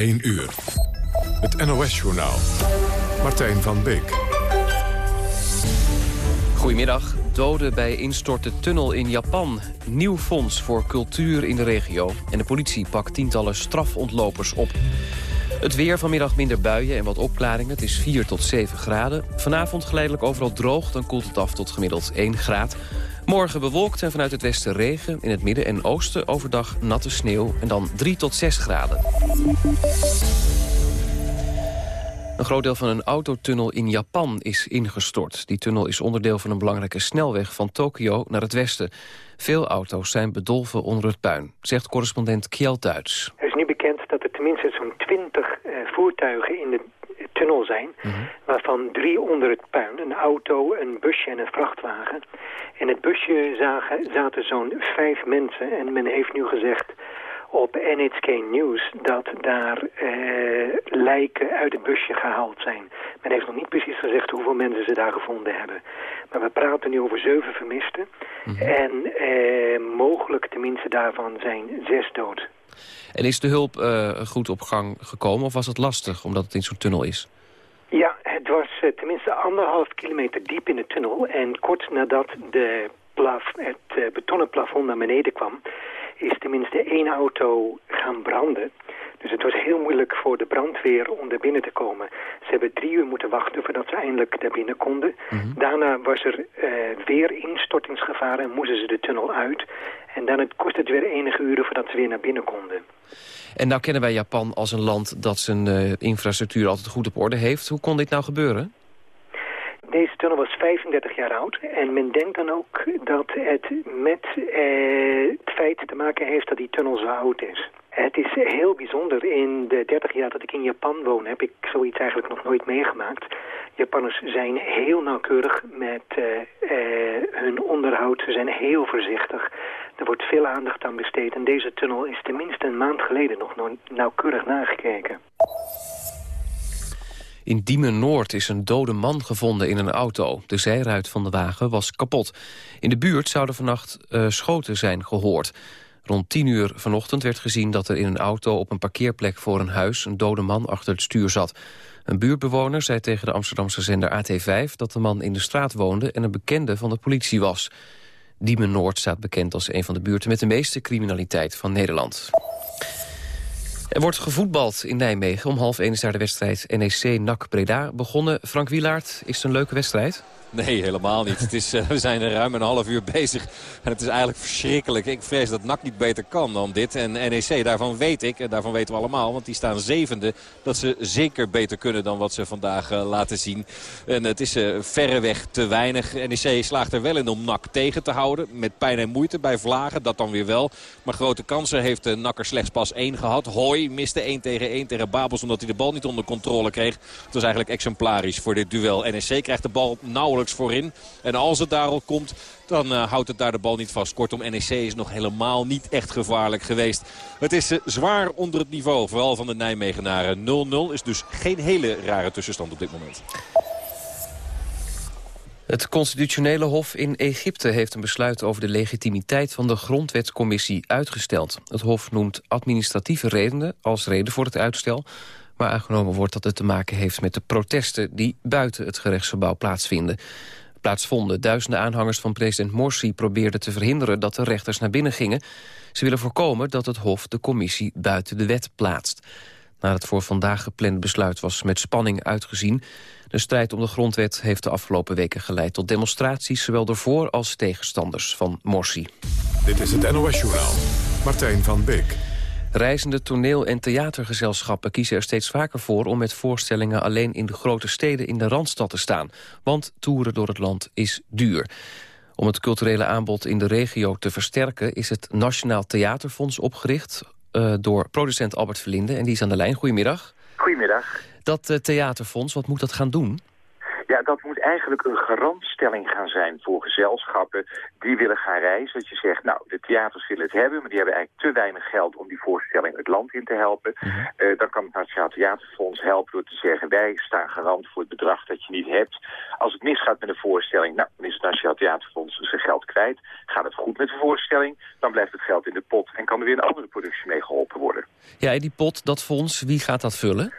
1 uur. Het NOS-journaal. Martijn van Beek. Goedemiddag. Doden bij instorten tunnel in Japan. Nieuw fonds voor cultuur in de regio. En de politie pakt tientallen strafontlopers op. Het weer vanmiddag minder buien en wat opklaringen. Het is 4 tot 7 graden. Vanavond geleidelijk overal droog, dan koelt het af tot gemiddeld 1 graad. Morgen bewolkt en vanuit het westen regen. In het midden en oosten overdag natte sneeuw en dan 3 tot 6 graden. Een groot deel van een autotunnel in Japan is ingestort. Die tunnel is onderdeel van een belangrijke snelweg van Tokio naar het westen. Veel auto's zijn bedolven onder het puin, zegt correspondent Kjell Duits. Er is nu bekend dat er tenminste zo'n 20 uh, voertuigen in de tunnel zijn... Mhm. waarvan drie onder het puin. Een auto, een busje en een vrachtwagen. In het busje zagen, zaten zo'n vijf mensen en men heeft nu gezegd op NHK News dat daar uh, lijken uit het busje gehaald zijn. Men heeft nog niet precies gezegd hoeveel mensen ze daar gevonden hebben. Maar we praten nu over zeven vermisten. Mhm. En uh, mogelijk tenminste daarvan zijn zes dood. En is de hulp uh, goed op gang gekomen of was het lastig omdat het in zo'n tunnel is? Ja, het was tenminste anderhalf kilometer diep in de tunnel. En kort nadat de het betonnen plafond naar beneden kwam is tenminste één auto gaan branden. Dus het was heel moeilijk voor de brandweer om er binnen te komen. Ze hebben drie uur moeten wachten voordat ze eindelijk daar binnen konden. Mhm. Daarna was er uh, weer instortingsgevaar en moesten ze de tunnel uit. En dan het kost het weer enige uren voordat ze weer naar binnen konden. En nou kennen wij Japan als een land dat zijn uh, infrastructuur altijd goed op orde heeft. Hoe kon dit nou gebeuren? Deze tunnel was 35 jaar oud en men denkt dan ook dat het met eh, het feit te maken heeft dat die tunnel zo oud is. Het is heel bijzonder. In de 30 jaar dat ik in Japan woon heb ik zoiets eigenlijk nog nooit meegemaakt. Japanners zijn heel nauwkeurig met uh, uh, hun onderhoud. Ze zijn heel voorzichtig. Er wordt veel aandacht aan besteed. En deze tunnel is tenminste een maand geleden nog nauwkeurig nagekeken. In Diemen-Noord is een dode man gevonden in een auto. De zijruit van de wagen was kapot. In de buurt zouden vannacht uh, schoten zijn gehoord. Rond 10 uur vanochtend werd gezien dat er in een auto op een parkeerplek voor een huis een dode man achter het stuur zat. Een buurtbewoner zei tegen de Amsterdamse zender AT5 dat de man in de straat woonde en een bekende van de politie was. Diemen-Noord staat bekend als een van de buurten met de meeste criminaliteit van Nederland. Er wordt gevoetbald in Nijmegen. Om half één is daar de wedstrijd NEC-NAC Breda begonnen. Frank Wielaert, is het een leuke wedstrijd? Nee, helemaal niet. het is, uh, we zijn er ruim een half uur bezig. En het is eigenlijk verschrikkelijk. Ik vrees dat NAC niet beter kan dan dit. En NEC, daarvan weet ik, en daarvan weten we allemaal... want die staan zevende, dat ze zeker beter kunnen dan wat ze vandaag uh, laten zien. En het is uh, verreweg te weinig. NEC slaagt er wel in om NAC tegen te houden. Met pijn en moeite bij Vlagen, dat dan weer wel. Maar grote kansen heeft uh, NAC er slechts pas één gehad. Hooi miste 1 tegen 1 tegen Babels omdat hij de bal niet onder controle kreeg. Het was eigenlijk exemplarisch voor dit duel. NEC krijgt de bal nauwelijks voorin. En als het daar al komt, dan uh, houdt het daar de bal niet vast. Kortom, NEC is nog helemaal niet echt gevaarlijk geweest. Het is uh, zwaar onder het niveau, vooral van de Nijmegenaren. 0-0 is dus geen hele rare tussenstand op dit moment. Het constitutionele hof in Egypte heeft een besluit over de legitimiteit van de grondwetscommissie uitgesteld. Het hof noemt administratieve redenen als reden voor het uitstel maar aangenomen wordt dat het te maken heeft met de protesten... die buiten het gerechtsgebouw plaatsvinden. Plaatsvonden duizenden aanhangers van president Morsi probeerden te verhinderen dat de rechters naar binnen gingen. Ze willen voorkomen dat het Hof de commissie buiten de wet plaatst. Na het voor vandaag geplande besluit was met spanning uitgezien. De strijd om de grondwet heeft de afgelopen weken geleid tot demonstraties... zowel door voor- als tegenstanders van Morsi. Dit is het NOS Journaal. Martijn van Beek. Reizende toneel- en theatergezelschappen kiezen er steeds vaker voor... om met voorstellingen alleen in de grote steden in de Randstad te staan. Want toeren door het land is duur. Om het culturele aanbod in de regio te versterken... is het Nationaal Theaterfonds opgericht uh, door producent Albert Verlinde. En die is aan de lijn. Goedemiddag. Goedemiddag. Dat uh, theaterfonds, wat moet dat gaan doen? Ja, dat moet eigenlijk een garantstelling gaan zijn voor gezelschappen die willen gaan reizen. Dat je zegt, nou, de theaters willen het hebben, maar die hebben eigenlijk te weinig geld om die voorstelling het land in te helpen. Mhm. Eh, dan kan het Nationaal Theaterfonds helpen door te zeggen, wij staan garant voor het bedrag dat je niet hebt. Als het misgaat met een voorstelling, nou, dan is het Nationaal Theaterfonds zijn geld kwijt. Gaat het goed met de voorstelling, dan blijft het geld in de pot en kan er weer een andere productie mee geholpen worden. Ja, die pot, dat fonds, wie gaat dat vullen?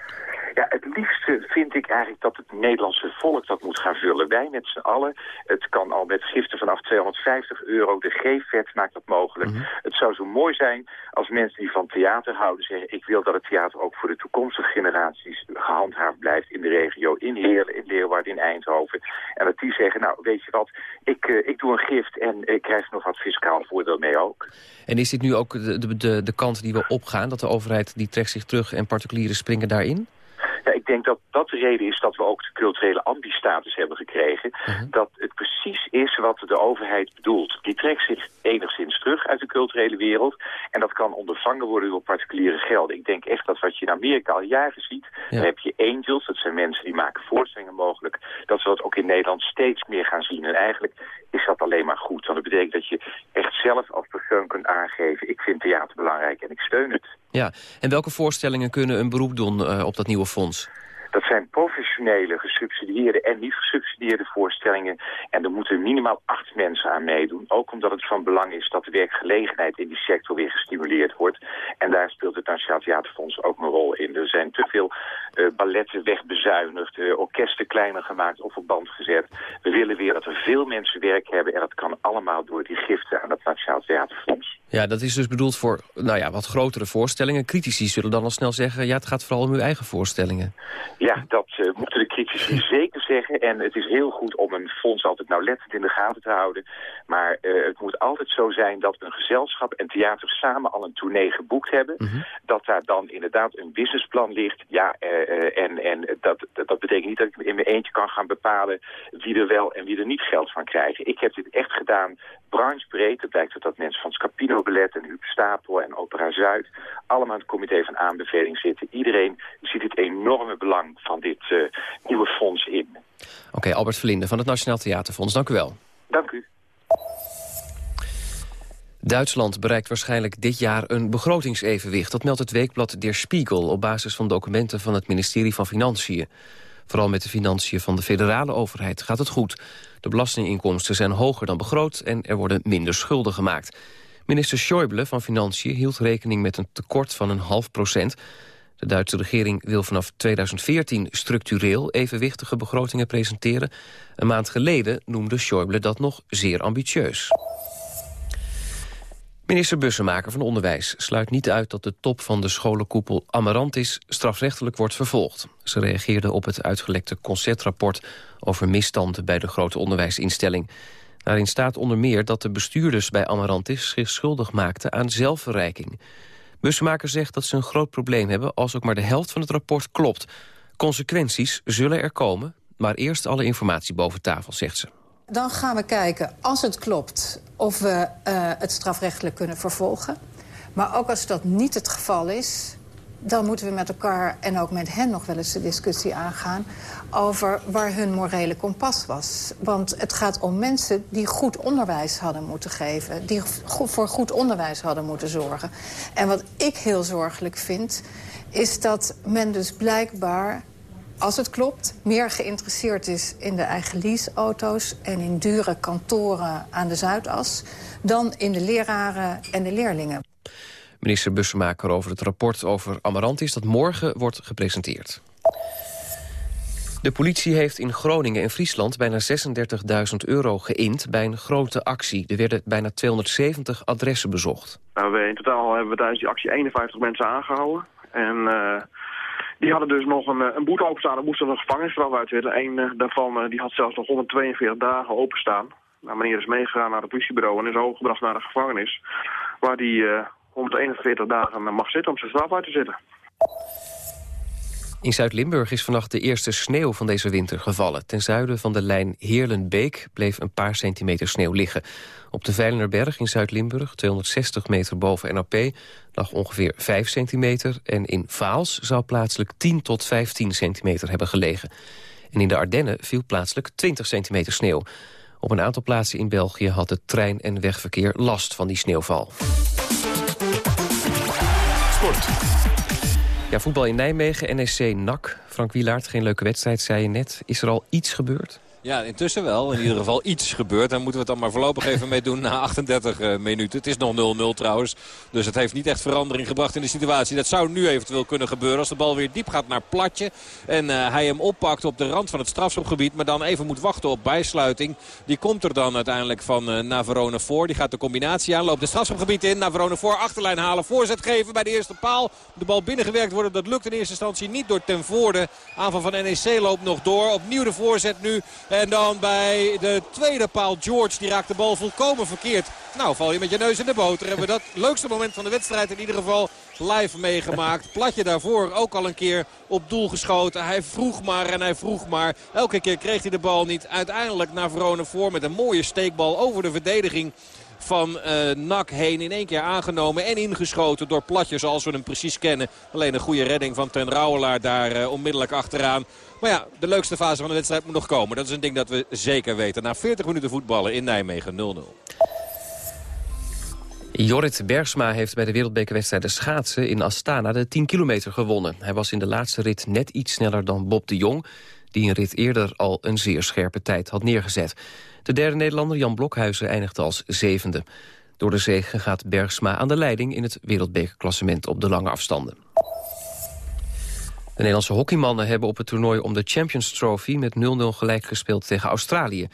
Ja, het liefste vind ik eigenlijk dat het Nederlandse volk dat moet gaan vullen. Wij met z'n allen. Het kan al met giften vanaf 250 euro. De G-vet maakt dat mogelijk. Mhm. Het zou zo mooi zijn als mensen die van theater houden zeggen... ik wil dat het theater ook voor de toekomstige generaties gehandhaafd blijft... in de regio, in Heerlen, in Leeuwarden, in Eindhoven. En dat die zeggen, nou weet je wat, ik, uh, ik doe een gift en ik krijg nog wat fiscaal voordeel mee ook. En is dit nu ook de, de, de kant die we opgaan? Dat de overheid die trekt zich terug en particulieren springen daarin? Ja, ik denk dat dat de reden is dat we ook de culturele ambistatus hebben gekregen. Mhm. Dat het precies is wat de overheid bedoelt. Die trekt zich enigszins terug uit de culturele wereld. En dat kan ondervangen worden door particuliere gelden. Ik denk echt dat wat je in Amerika al jaren ziet... Ja. daar heb je angels, dat zijn mensen die maken voorstellingen mogelijk... dat we dat ook in Nederland steeds meer gaan zien. En eigenlijk is dat alleen maar goed. Want dat betekent dat je echt zelf als persoon kunt aangeven... ik vind theater belangrijk en ik steun het. Ja, en welke voorstellingen kunnen een beroep doen uh, op dat nieuwe fonds? Dat zijn professionele, gesubsidieerde en niet gesubsidieerde voorstellingen. En er moeten minimaal acht mensen aan meedoen. Ook omdat het van belang is dat de werkgelegenheid in die sector weer gestimuleerd wordt. En daar speelt het Nationaal Theaterfonds ook een rol in. Er zijn te veel uh, balletten wegbezuinigd, uh, orkesten kleiner gemaakt of op band gezet. We willen weer dat er veel mensen werk hebben. En dat kan allemaal door die giften aan het Nationaal Theaterfonds. Ja, dat is dus bedoeld voor nou ja, wat grotere voorstellingen. Critici zullen dan al snel zeggen... ja, het gaat vooral om uw eigen voorstellingen. Ja, dat uh, moeten de critici zeker zeggen. En het is heel goed om een fonds altijd nauwlettend in de gaten te houden. Maar uh, het moet altijd zo zijn dat een gezelschap en theater samen al een tournee geboekt hebben. Mm -hmm. Dat daar dan inderdaad een businessplan ligt. Ja, uh, en, en dat, dat, dat, betekent niet dat ik in mijn eentje kan gaan bepalen wie er wel en wie er niet geld van krijgen. Ik heb dit echt gedaan branchebreed. Het blijkt dat, dat mensen van Scapino Ballet en Huub Stapel en Opera Zuid... allemaal in het comité van aanbeveling zitten. Iedereen ziet het enorme belang van dit uh, nieuwe fonds in. Oké, okay, Albert Verlinde van het Nationaal Theaterfonds. Dank u wel. Dank u. Duitsland bereikt waarschijnlijk dit jaar een begrotingsevenwicht. Dat meldt het weekblad Der Spiegel op basis van documenten van het ministerie van Financiën. Vooral met de financiën van de federale overheid gaat het goed. De belastinginkomsten zijn hoger dan begroot en er worden minder schulden gemaakt. Minister Schäuble van Financiën hield rekening met een tekort van een half procent. De Duitse regering wil vanaf 2014 structureel evenwichtige begrotingen presenteren. Een maand geleden noemde Schäuble dat nog zeer ambitieus. Minister Bussemaker van Onderwijs sluit niet uit dat de top van de scholenkoepel Amarantis strafrechtelijk wordt vervolgd. Ze reageerde op het uitgelekte concertrapport over misstanden bij de grote onderwijsinstelling. Daarin staat onder meer dat de bestuurders bij Amarantis zich schuldig maakten aan zelfverrijking. Bussemaker zegt dat ze een groot probleem hebben als ook maar de helft van het rapport klopt. Consequenties zullen er komen, maar eerst alle informatie boven tafel, zegt ze. Dan gaan we kijken, als het klopt, of we uh, het strafrechtelijk kunnen vervolgen. Maar ook als dat niet het geval is... dan moeten we met elkaar en ook met hen nog wel eens de discussie aangaan... over waar hun morele kompas was. Want het gaat om mensen die goed onderwijs hadden moeten geven. Die voor goed onderwijs hadden moeten zorgen. En wat ik heel zorgelijk vind, is dat men dus blijkbaar als het klopt, meer geïnteresseerd is in de eigen leaseauto's... en in dure kantoren aan de Zuidas... dan in de leraren en de leerlingen. Minister Bussemaker over het rapport over Amarantis... dat morgen wordt gepresenteerd. De politie heeft in Groningen en Friesland bijna 36.000 euro geïnd bij een grote actie. Er werden bijna 270 adressen bezocht. Nou, in totaal hebben we tijdens die actie 51 mensen aangehouden. En uh, die hadden dus nog een, eh, een boete openstaan. Er moest er een gevangenisstraf uit zitten. Eén uh, daarvan die had zelfs nog 142 dagen openstaan. Nou, meneer is meegegaan naar het politiebureau en is overgebracht naar de gevangenis. Waar die 141 dagen mag zitten om zijn straf uit te zitten. In Zuid-Limburg is vannacht de eerste sneeuw van deze winter gevallen. Ten zuiden van de lijn Heerlenbeek bleef een paar centimeter sneeuw liggen. Op de Veilenerberg in Zuid-Limburg, 260 meter boven NAP, lag ongeveer 5 centimeter. En in Vaals zou plaatselijk 10 tot 15 centimeter hebben gelegen. En in de Ardennen viel plaatselijk 20 centimeter sneeuw. Op een aantal plaatsen in België had het trein- en wegverkeer last van die sneeuwval. Ja, voetbal in Nijmegen, NEC NAC. Frank Wielaert, geen leuke wedstrijd, zei je net. Is er al iets gebeurd? Ja, intussen wel. In ieder geval iets gebeurd. Daar moeten we het dan maar voorlopig even mee doen na 38 uh, eh, minuten. Het is nog 0-0 trouwens. Dus het heeft niet echt verandering gebracht in de situatie. Dat zou nu eventueel kunnen gebeuren als de bal weer diep gaat naar Platje. En uh, hij hem oppakt op de rand van het strafschopgebied. Maar dan even moet wachten op bijsluiting. Die komt er dan uiteindelijk van uh, Navarone voor. Die gaat de combinatie aan. Loopt de strafschopgebied in. Navarone voor. Achterlijn halen. Voorzet geven bij de eerste paal. De bal binnengewerkt worden. Dat lukt in eerste instantie niet door ten voorde. Aanval van NEC loopt nog door. Opnieuw de voorzet nu. En dan bij de tweede paal George. Die raakt de bal volkomen verkeerd. Nou, val je met je neus in de boter. Hebben we dat leukste moment van de wedstrijd in ieder geval live meegemaakt. Platje daarvoor ook al een keer op doel geschoten. Hij vroeg maar en hij vroeg maar. Elke keer kreeg hij de bal niet. Uiteindelijk naar Verona voor met een mooie steekbal over de verdediging van uh, Nak heen. In één keer aangenomen en ingeschoten door Platje zoals we hem precies kennen. Alleen een goede redding van Ten Rouwelaar daar uh, onmiddellijk achteraan. Maar ja, de leukste fase van de wedstrijd moet nog komen. Dat is een ding dat we zeker weten. Na 40 minuten voetballen in Nijmegen 0-0. Jorrit Bergsma heeft bij de wereldbekerwedstrijd de schaatsen in Astana de 10 kilometer gewonnen. Hij was in de laatste rit net iets sneller dan Bob de Jong, die een rit eerder al een zeer scherpe tijd had neergezet. De derde Nederlander Jan Blokhuizen eindigde als zevende. Door de zege gaat Bergsma aan de leiding in het wereldbekerklassement op de lange afstanden. De Nederlandse hockeymannen hebben op het toernooi om de Champions Trophy met 0-0 gelijk gespeeld tegen Australië.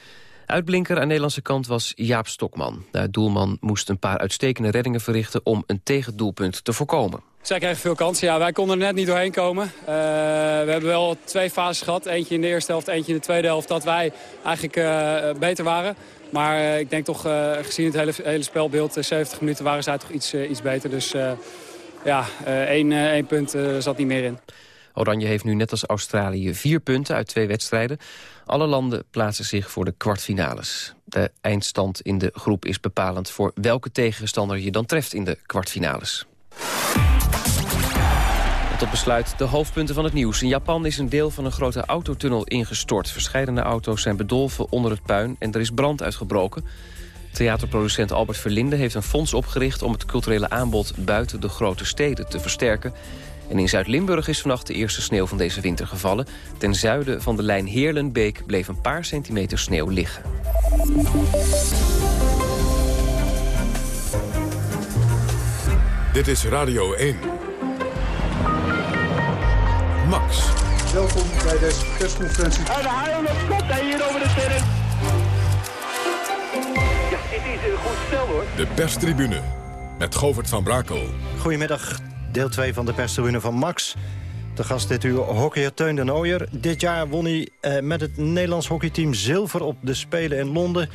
Uitblinker aan Nederlandse kant was Jaap Stokman. De doelman moest een paar uitstekende reddingen verrichten om een tegendoelpunt te voorkomen. Zij kregen veel kansen. Ja, wij konden er net niet doorheen komen. Uh, we hebben wel twee fases gehad. Eentje in de eerste helft, eentje in de tweede helft. Dat wij eigenlijk uh, beter waren. Maar uh, ik denk toch, gezien het hele, hele spelbeeld, 70 minuten waren zij toch iets, iets beter. Dus ja, één, één punt zat niet meer in. Oranje heeft nu net als Australië vier punten uit twee wedstrijden. Alle landen plaatsen zich voor de kwartfinales. De eindstand in de groep is bepalend voor welke tegenstander je dan treft in de kwartfinales. tot besluit de hoofdpunten van het nieuws. In Japan is een deel van een grote autotunnel ingestort. Verscheidene auto's zijn bedolven onder het puin en er is brand uitgebroken. Theaterproducent Albert Verlinde heeft een fonds opgericht... om het culturele aanbod buiten de grote steden te versterken. En in Zuid-Limburg is vannacht de eerste sneeuw van deze winter gevallen. Ten zuiden van de lijn Heerlenbeek bleef een paar centimeter sneeuw liggen. Dit is Radio 1. Max. Welkom bij deze persconferentie. En de haal komt hij hier over de terrein. Ja, dit is een goed stel hoor. De perstribune met Govert van Brakel. Goedemiddag, Deel 2 van de perstribune van Max. De gast dit uur hockeyer Teun de Nooier. Dit jaar won hij eh, met het Nederlands hockeyteam zilver op de Spelen in Londen.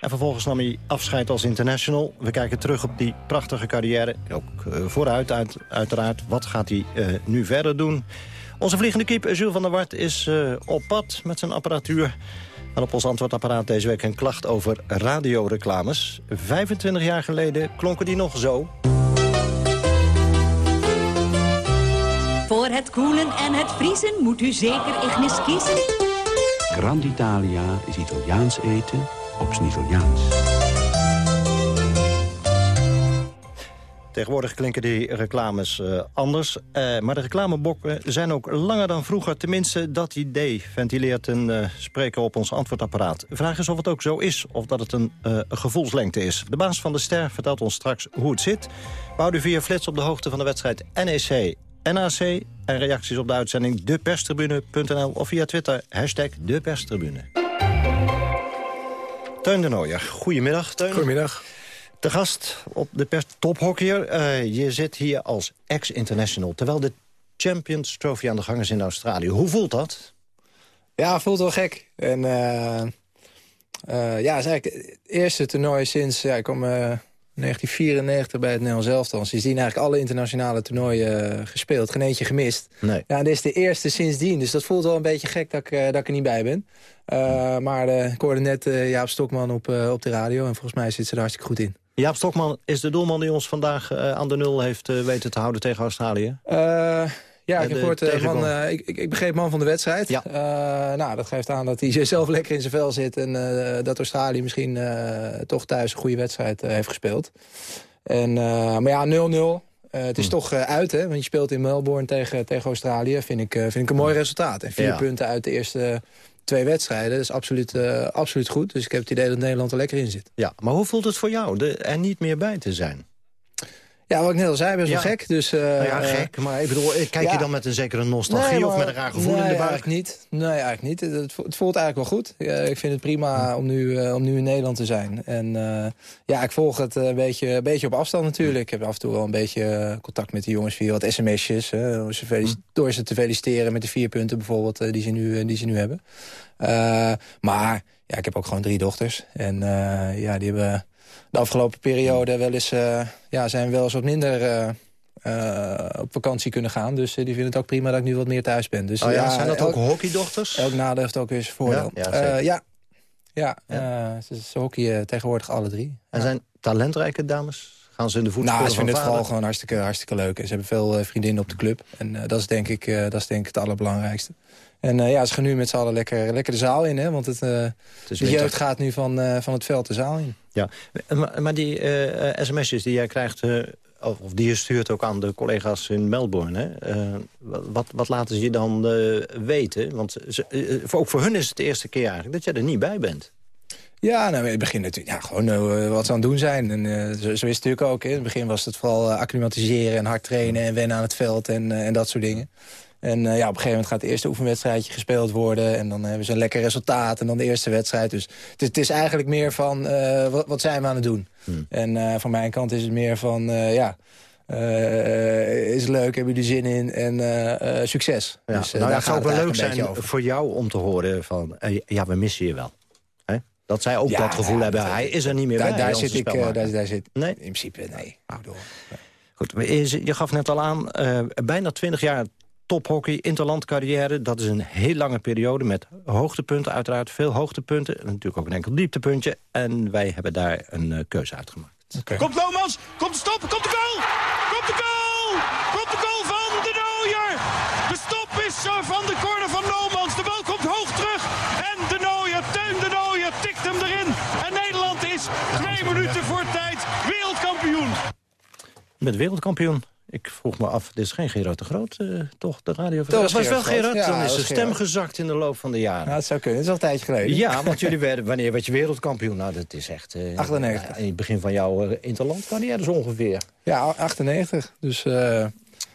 En vervolgens nam hij afscheid als international. We kijken terug op die prachtige carrière. Ook uh, vooruit uit, uiteraard. Wat gaat hij uh, nu verder doen? Onze vliegende keeper Jules van der Wart is uh, op pad met zijn apparatuur. En op ons antwoordapparaat deze week een klacht over radioreclames. 25 jaar geleden klonken die nog zo. Het koelen en het vriezen moet u zeker Ignis kiezen. Grand Italia is Italiaans eten op zijn Italiaans. Tegenwoordig klinken die reclames uh, anders. Uh, maar de reclamebokken zijn ook langer dan vroeger. Tenminste, dat idee ventileert een uh, spreker op ons antwoordapparaat. De vraag is of het ook zo is, of dat het een, gevoelslengte is. De baas van de Ster vertelt ons straks hoe het zit. We houden via Flits op de hoogte van de wedstrijd NEC NAC en reacties op de uitzending deperstribune.nl of via Twitter, hashtag deperstribune. Teun de Nooijer, goedemiddag Teun. Goedemiddag. De gast op de pers tophockeyer. Uh, je zit hier als ex-international, terwijl de Champions Trophy aan de gang is in Australië. Hoe voelt dat? Ja, voelt wel gek. En uh, uh, ja, het is eigenlijk het eerste toernooi sinds... Ja, ik kom 1994 bij het Nederlands elftal. Sindsdien eigenlijk alle internationale toernooien uh, gespeeld. Geen eentje gemist. Nee. Ja, dit is de eerste sindsdien. Dus dat voelt wel een beetje gek dat ik, uh, dat ik er niet bij ben. Uh, maar ik hoorde net Jaap Stokman op, op de radio. En volgens mij zit ze er hartstikke goed in. Jaap Stokman is de doelman die ons vandaag aan de nul heeft weten te houden tegen Australië. Ja, ik, de heb gehoord, eh, man, eh, ik, ik, ik begreep man van de wedstrijd. Ja. Eh, nou, dat geeft aan dat hij zelf lekker in zijn vel zit... en eh, dat Australië misschien eh, toch thuis een goede wedstrijd eh, heeft gespeeld. En, eh, maar ja, 0-0. Eh, het is Hm. toch eh, uit, hè? Want je speelt in Melbourne tegen, tegen Australië. Vind ik, eh, vind ik een mooi resultaat. En vier Ja. punten uit de eerste twee wedstrijden. Dat is absoluut, eh, absoluut goed. Dus ik heb het idee dat Nederland er lekker in zit. Ja, maar hoe voelt het voor jou de, er niet meer bij te zijn? Ja, wat ik net al zei, best wel Ja. gek. Dus, eh, Nou ja, gek, maar ik bedoel, kijk ja. je dan met een zekere nostalgie Nee, of met een raar gevoel nee, in de buik? eigenlijk niet. Nee, eigenlijk niet. Het, het vo- het voelt eigenlijk wel goed. Ik vind het prima om nu, eh, om nu in Nederland te zijn. En eh, ja, ik volg het een beetje, een beetje op afstand natuurlijk. Ik heb af en toe wel een beetje contact met de jongens via wat sms'jes. hè, door, ze te feliciteren met de vier punten bijvoorbeeld die, ze nu, die ze nu hebben. Maar ja, ik heb ook gewoon drie dochters. En ja, die hebben de afgelopen periode wel eens, eh, ja, zijn wel eens wat minder... eh, eh, op vakantie kunnen gaan. Dus die vinden het ook prima dat ik nu wat meer thuis ben. Dus, Oh ja, ja, zijn dat elk- ook hockeydochters? Elk nadeel heeft ook weer zijn voordeel. Ja? Ja, zeker. ja, ja, ze, ze hockeyen tegenwoordig alle drie. En zijn talentrijke dames? Gaan ze in de voetsporen Nou, ze vinden het vader? vooral gewoon hartstikke, hartstikke leuk. En ze hebben veel vriendinnen op de club. En dat, is denk ik, dat is denk ik het allerbelangrijkste. En eh, ja, ze gaan nu met z'n allen lekker, lekker de zaal in. Hè? Want het, eh, is de winter. jeugd gaat nu van, eh, van het veld de zaal in. Ja, maar, maar die sms'jes die jij krijgt... of, of die je stuurt ook aan de collega's in Melbourne... Hè? wat, wat laten ze je dan weten? Want ze, ook voor hun is het de eerste keer eigenlijk dat jij er niet bij bent. Ja, nou, in het begin natuurlijk ja, gewoon wat ze aan het doen zijn. En, eh, zo, zo is het natuurlijk ook. Hè. In het begin was het vooral acclimatiseren en hard trainen... en wennen aan het veld en, en dat soort dingen. En eh, ja, op een gegeven moment gaat het eerste oefenwedstrijdje gespeeld worden... en dan hebben ze een lekker resultaat en dan de eerste wedstrijd. Dus het, is- het is eigenlijk meer van, eh, wat, wat zijn we aan het doen? En eh, van mijn kant is het meer van, ja... is leuk, hebben jullie zin in en succes. Ja, dus, nou, daar het zou wel leuk zijn voor jou om te horen van... ja, we missen je wel. Hè? Dat zij ook Ja, dat gevoel ja, hebben. dat- Hij is er niet meer daar, bij. Daar zit ik, daar, daar zit Nee? in principe, nee. Bedoel, Goed, je je gaf net al aan, bijna 20 jaar tophockey, interlandcarrière. Dat is een heel lange periode met hoogtepunten uiteraard. Veel hoogtepunten, en natuurlijk ook een enkel dieptepuntje. En wij hebben daar een eh, keuze uitgemaakt. Komt Lomans, komt de stop, komt de goal! Komt de goal! Komt de goal van de Nooier! De stop is eh, van de corner van Lomans. De bal komt hoog terug. En de Nooier, Teun de Nooier, tikt hem erin. En Nederland is twee minuten voor tijd wereldkampioen. Je bent wereldkampioen. Ik vroeg me af, dit is geen Gerard de Groot, eh, toch? De radio Dat was was wel Gerard Ja, dan dat is de was stem gezakt in de loop van de jaren. Nou, het zou kunnen. Het is al een tijdje geleden. Ja, want jullie werden, wanneer werd je wereldkampioen? Nou, dat is echt... eh, 98. In het begin van jouw uh, interlandcarrière dus ongeveer. Ja, 98. Dus eh, een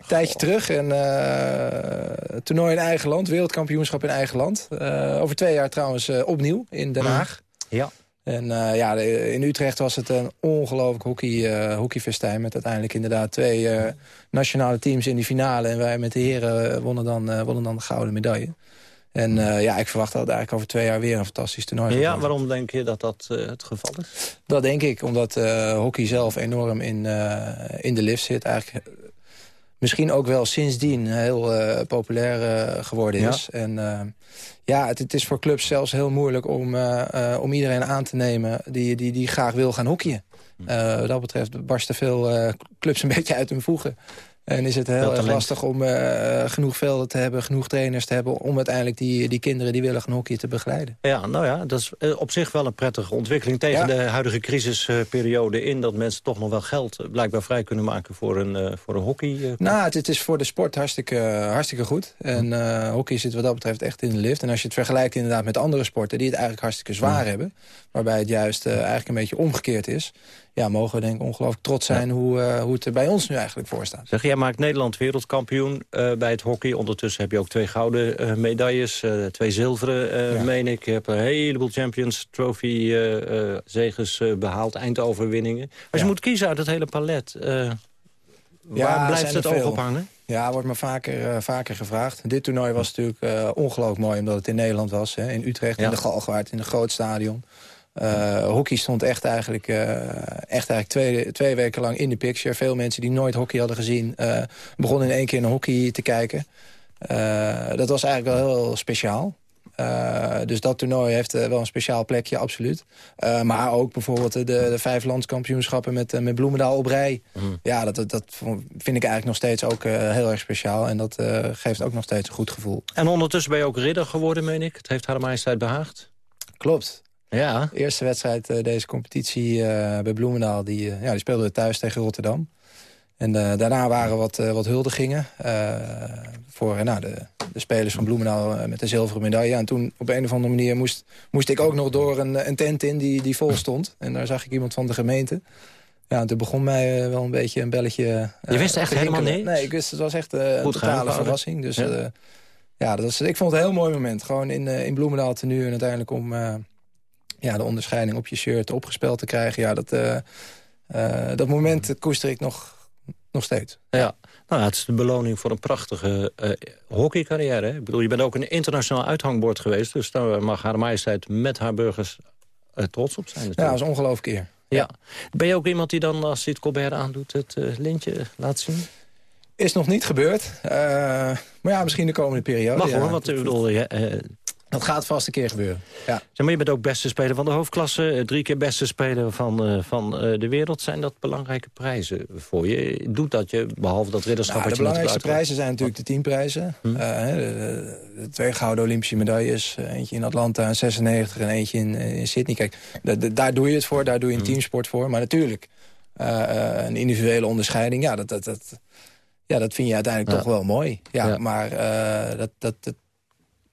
tijdje terug. En eh, toernooi in eigen land, wereldkampioenschap in eigen land. Eh, over twee jaar trouwens eh, opnieuw in Den Haag. Ja. En eh, ja, in Utrecht was het een ongelooflijk hockey, eh, hockeyfestijn... met uiteindelijk inderdaad twee eh, nationale teams in die finale. En wij met de heren wonnen dan, wonnen dan de gouden medaille. En ja, ik verwacht dat het eigenlijk over twee jaar weer een fantastisch toernooi Ja, worden. waarom denk je dat dat het geval is? Dat denk ik, omdat hockey zelf enorm in, in de lift zit. Eigenlijk misschien ook wel sindsdien heel eh, populair eh, geworden Ja. is. En eh, ja, het, het is voor clubs zelfs heel moeilijk om, om iedereen aan te nemen... die, die, die graag wil gaan hockeyen. Eh, wat dat betreft barsten veel clubs een beetje uit hun voegen. En is het heel erg lastig om eh, genoeg velden te hebben, genoeg trainers te hebben... om uiteindelijk die, die kinderen die willen gaan hockeyen te begeleiden. Ja, nou ja, dat is eh, op zich wel een prettige ontwikkeling... tegen Ja. de huidige crisisperiode in... dat mensen toch nog wel geld eh, blijkbaar vrij kunnen maken voor een, voor een hockey. Nou, het, het is voor de sport hartstikke, hartstikke goed. En eh, hockey zit wat dat betreft echt in de lift. En als je het vergelijkt inderdaad met andere sporten... die het eigenlijk hartstikke zwaar hebben... waarbij het juist eigenlijk een beetje omgekeerd is... ja, mogen we denk ik ongelooflijk trots zijn hoe, eh, hoe het er bij ons nu eigenlijk voor staat. Zeg, jij maakt Nederland wereldkampioen eh, bij het hockey. Ondertussen heb je ook twee gouden eh, medailles, twee zilveren, Ja. meen ik. Je hebt een heleboel Champions Trophy zegens eh, behaald, eindoverwinningen. Als je moet kiezen uit het hele palet, waar blijft het oog op hangen? Ja, wordt me vaker, vaker gevraagd. Dit toernooi was natuurlijk ongelooflijk mooi... omdat het in Nederland was, hè, in Utrecht, Ja. in de Galgenwaard... in een groot stadion. Eh, hockey stond echt eigenlijk, eh, echt eigenlijk twee, twee weken lang in de picture. Veel mensen die nooit hockey hadden gezien... eh, begonnen in één keer naar hockey te kijken. Eh, dat was eigenlijk wel heel speciaal. Uh, dus dat toernooi heeft uh, wel een speciaal plekje, absoluut. Uh, maar ook bijvoorbeeld de, de vijf landskampioenschappen met, met Bloemendaal op rij. Mm. Ja, dat, dat, dat, vind ik eigenlijk nog steeds ook heel erg speciaal. En dat geeft ook nog steeds een goed gevoel. En ondertussen ben je ook ridder geworden, meen ik. Het heeft haar majesteit behaagd. Klopt. Ja. De eerste wedstrijd deze competitie bij Bloemendaal, die, ja, die speelden we thuis tegen Rotterdam. En daarna waren wat, wat huldigingen voor nou, de, de spelers van Bloemendaal eh, met een zilveren medaille. En toen op een of andere manier moest, moest ik ook nog door een, een tent in die, die vol stond. En daar zag ik iemand van de gemeente. Ja, toen begon mij eh, wel een beetje een belletje... Je wist echt helemaal niks? Nee, ik wist, het was echt een totale verrassing. Dus ja, ja dat was, ik vond het een heel mooi moment. Gewoon in, in Bloemendaal nu en uiteindelijk om ja, de onderscheiding op je shirt opgespeld te krijgen. Ja, dat, dat moment koester ik nog, nog steeds. Ja. Nou, het is de beloning voor een prachtige uh, hockeycarrière. Hè? Ik bedoel, je bent ook een internationaal uithangbord geweest... dus daar mag haar majesteit met haar burgers trots op zijn. Natuurlijk. Ja, dat is ongelooflijk eer. Ja. Ben je ook iemand die dan, als hij het Colbert aandoet, het lintje laat zien? Is nog niet gebeurd. maar ja, misschien de komende periode. Mag ja. hoor, want ik bedoel, dat gaat vast een keer gebeuren. Ja. Zeg maar, je bent ook beste speler van de hoofdklasse. Eh, drie keer beste speler van, uh, van uh, de wereld. Zijn dat belangrijke prijzen voor je? Doet dat je, behalve dat ridderschap... Nou, de belangrijkste prijzen zijn natuurlijk de teamprijzen. Hm. Uh, de, de, twee gouden Olympische medailles. Eentje in Atlanta in 96 en eentje in, in Sydney. Kijk, daar doe je het voor. Daar doe je een hm. teamsport voor. Maar natuurlijk, een individuele onderscheiding... Ja, dat, dat, dat, ja, dat vind je uiteindelijk toch wel mooi. Ja, ja. Maar dat, dat, dat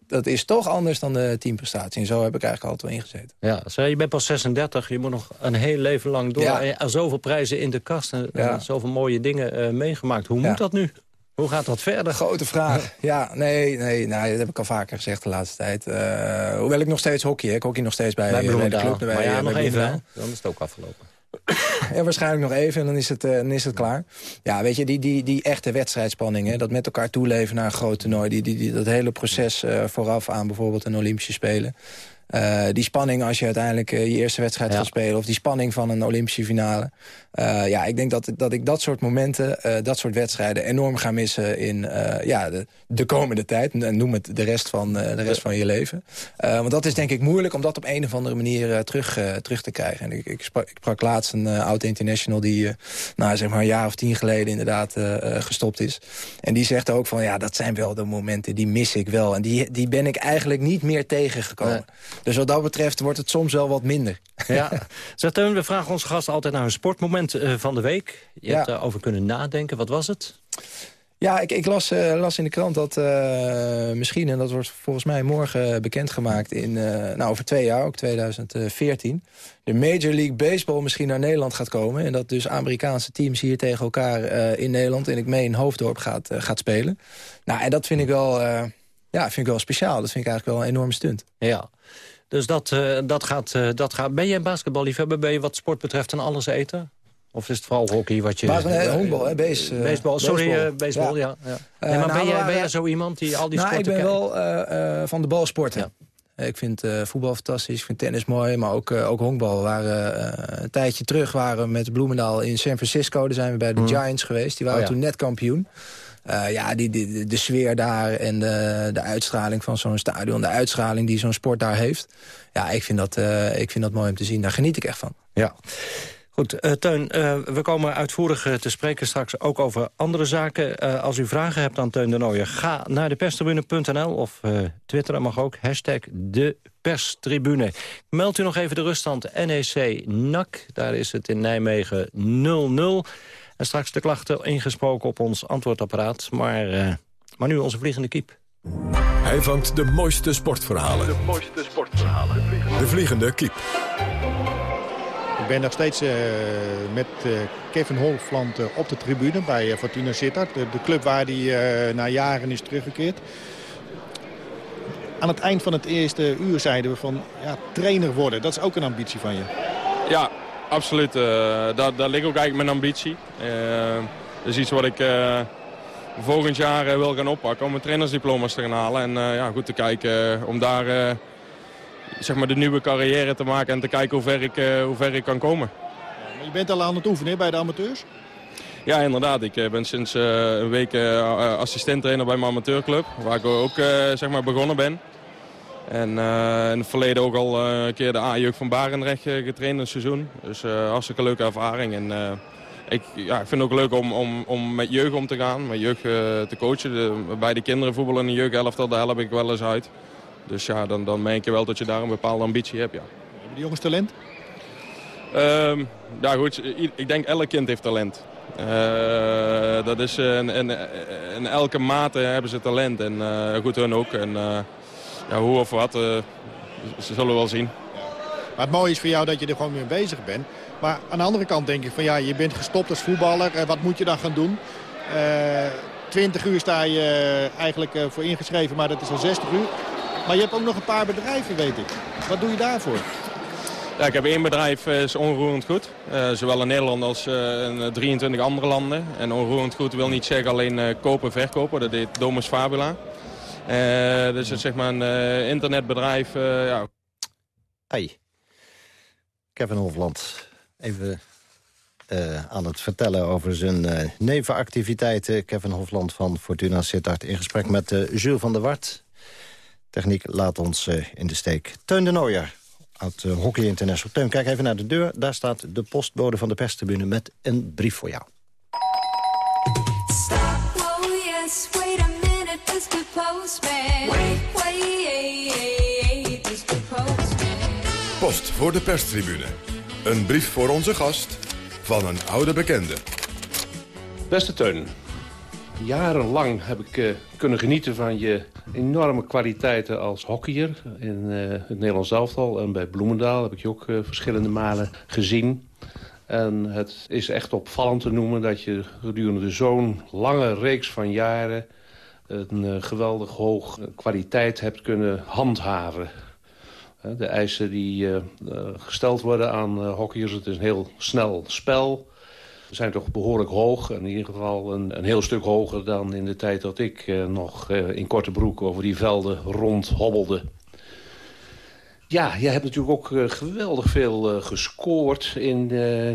dat is toch anders dan de teamprestatie. En zo heb ik eigenlijk altijd wel ingezeten. Ja, je bent pas 36, je moet nog een heel leven lang door. Ja. En zoveel prijzen in de kast en, ja. zoveel mooie dingen uh, meegemaakt. Hoe moet dat nu? Hoe gaat dat verder? Grote vraag. Ja, nee, nee nou, dat heb ik al vaker gezegd de laatste tijd. Uh, hoewel ik nog steeds hockey, ik hockey nog steeds bij, bij, bij de club. Bij, maar ja, nog even, dan is het ook afgelopen. Ja, waarschijnlijk nog even en dan is het, uh, dan is het klaar. Ja, weet je, die, die, die echte wedstrijdspanning, hè, dat met elkaar toeleven naar een groot toernooi... Die, die, die, dat hele proces uh, vooraf aan bijvoorbeeld een Olympische Spelen... Uh, die spanning als je uiteindelijk uh, je eerste wedstrijd ja. gaat spelen... of die spanning van een Olympische finale. Uh, ja, ik denk dat, dat ik dat soort momenten, dat soort wedstrijden... enorm ga missen in ja, de, de, komende tijd. En noem het de rest van, de rest van je leven. want dat is denk ik moeilijk om dat op een of andere manier terug, terug te krijgen. En ik, ik, sprak, ik sprak laatst een oude international... die nou, zeg maar een jaar of tien geleden inderdaad gestopt is. En die zegt ook van, ja, dat zijn wel de momenten... die mis ik wel. En die, die ben ik eigenlijk niet meer tegengekomen. Nee. Dus wat dat betreft wordt het soms wel wat minder. Ja. Teun, we vragen onze gasten altijd naar een sportmoment uh, van de week. Je ja. hebt daarover kunnen nadenken. Wat was het? Ja, ik, ik las, uh, las in de krant dat uh, misschien, en dat wordt volgens mij morgen bekendgemaakt... in nou, over twee jaar, ook 2014... de Major League Baseball misschien naar Nederland gaat komen... en dat dus Amerikaanse teams hier tegen elkaar in Nederland... en ik meen Hoofddorp gaat, gaat spelen. Nou, en dat vind ik wel... ja, vind ik wel speciaal. Dat vind ik eigenlijk wel een enorme stunt. Ja. Dus dat, uh, dat, gaat, uh, dat gaat... Ben je een basketballiefhebber? Ben je wat sport betreft een alleseten? Of is het vooral hockey wat je... Baseball, nee, honkbal, hè, base, uh, baseball. Sorry, baseball, baseball ja. ja, ja. Nee, maar nou, ben, jij, ben jij zo iemand die al die nou, sporten ik ben wel van de balsporten. Ja. Ik vind voetbal fantastisch, ik vind tennis mooi, maar ook, ook honkbal. We waren een tijdje terug waren met Bloemendaal in San Francisco. Daar zijn we bij de mm. Giants geweest. Die waren oh, toen net kampioen. Uh, ja, die, de sfeer daar en de, de uitstraling van zo'n stadion... de uitstraling die zo'n sport daar heeft. Ja, ik vind, dat, uh, ik vind dat mooi om te zien. Daar geniet ik echt van. Ja. Goed, uh, Teun, we komen uitvoerig te spreken straks ook over andere zaken. als u vragen hebt aan Teun de Nooijer, ga naar deperstribune.nl of twitteren mag ook, hashtag de perstribune. Meld u nog even de ruststand NEC-NAC, daar is het in Nijmegen 0-0... En straks de klachten ingesproken op ons antwoordapparaat. Maar, uh, maar nu onze vliegende kiep. Hij vangt de mooiste sportverhalen. De mooiste sportverhalen. De vliegende, de vliegende kiep. Ik ben nog steeds uh, met uh, Kevin Holfland uh, op de tribune bij Fortuna Sittard. De, de, club waar hij na jaren is teruggekeerd. Aan het eind van het eerste uur zeiden we van ja, trainer worden. Dat is ook een ambitie van je. Ja, absoluut. Daar, daar ligt ook eigenlijk mijn ambitie. Dat is iets wat ik uh, volgend jaar wil gaan oppakken om mijn trainersdiploma's te gaan halen. En ja, goed te kijken om daar zeg maar de nieuwe carrière te maken en te kijken hoe ver ik, hoe ver ik kan komen. Maar je bent al aan het oefenen bij de amateurs? Ja, inderdaad. Ik ben sinds een week assistent trainer bij mijn amateurclub. Waar ik ook zeg maar begonnen ben. En in het verleden ook al een keer de A-jeugd van Barendrecht getraind in het seizoen. Dus hartstikke leuke ervaring. En, ik, ja, ik vind het ook leuk om, om, om met jeugd om te gaan, met jeugd te coachen. De, bij de kinderen voetballen in een jeugdelftal, daar help ik wel eens uit. Dus ja, dan, dan merk je wel dat je daar een bepaalde ambitie hebt, ja. Hebben die jongens talent? Ehm, ja goed, ik denk elk kind heeft talent. Uh, dat is in, in, in, elke mate hebben ze talent. En uh, goed, hun ook. En uh, ja, hoe of wat, ze zullen we wel zien. Maar het mooie is voor jou dat je er gewoon mee bezig bent. Maar aan de andere kant denk ik van ja, je bent gestopt als voetballer. wat moet je dan gaan doen? 20 uur sta je eigenlijk voor ingeschreven, maar dat is al 60 uur. Maar je hebt ook nog een paar bedrijven, weet ik. Wat doe je daarvoor? Ja, ik heb één bedrijf, uh, is onroerend goed. Uh, zowel in Nederland als uh, in 23 andere landen. En onroerend goed wil niet zeggen alleen kopen en verkopen. Dat deed Domus Fabula. Dus het is zeg maar een internetbedrijf. ja. Hey. Kevin Hofland, even aan het vertellen over zijn nevenactiviteiten. Kevin Hofland van Fortuna Sittard in gesprek met Jules van der Wart. Techniek laat ons in de steek. Teun de Nooier uit Hockey International. Teun, kijk even naar de deur. Daar staat de postbode van de perstribune met een brief voor jou. Post voor de perstribune. Een brief voor onze gast van een oude bekende. Beste Teun, Jarenlang heb ik uh, kunnen genieten van je enorme kwaliteiten als hockeyer. In uh, het Nederlands elftal en bij Bloemendaal heb ik je ook uh, verschillende malen gezien. En het is echt opvallend te noemen dat je gedurende zo'n lange reeks van jaren... een geweldig hoog kwaliteit hebt kunnen handhaven. De eisen die gesteld worden aan hockeyers, het is een heel snel spel zijn toch behoorlijk hoog. In ieder geval een, een heel stuk hoger dan in de tijd dat ik eh, nog eh, in korte broek over die velden rondhobbelde. Ja, jij hebt natuurlijk ook uh, geweldig veel uh, gescoord. In, uh,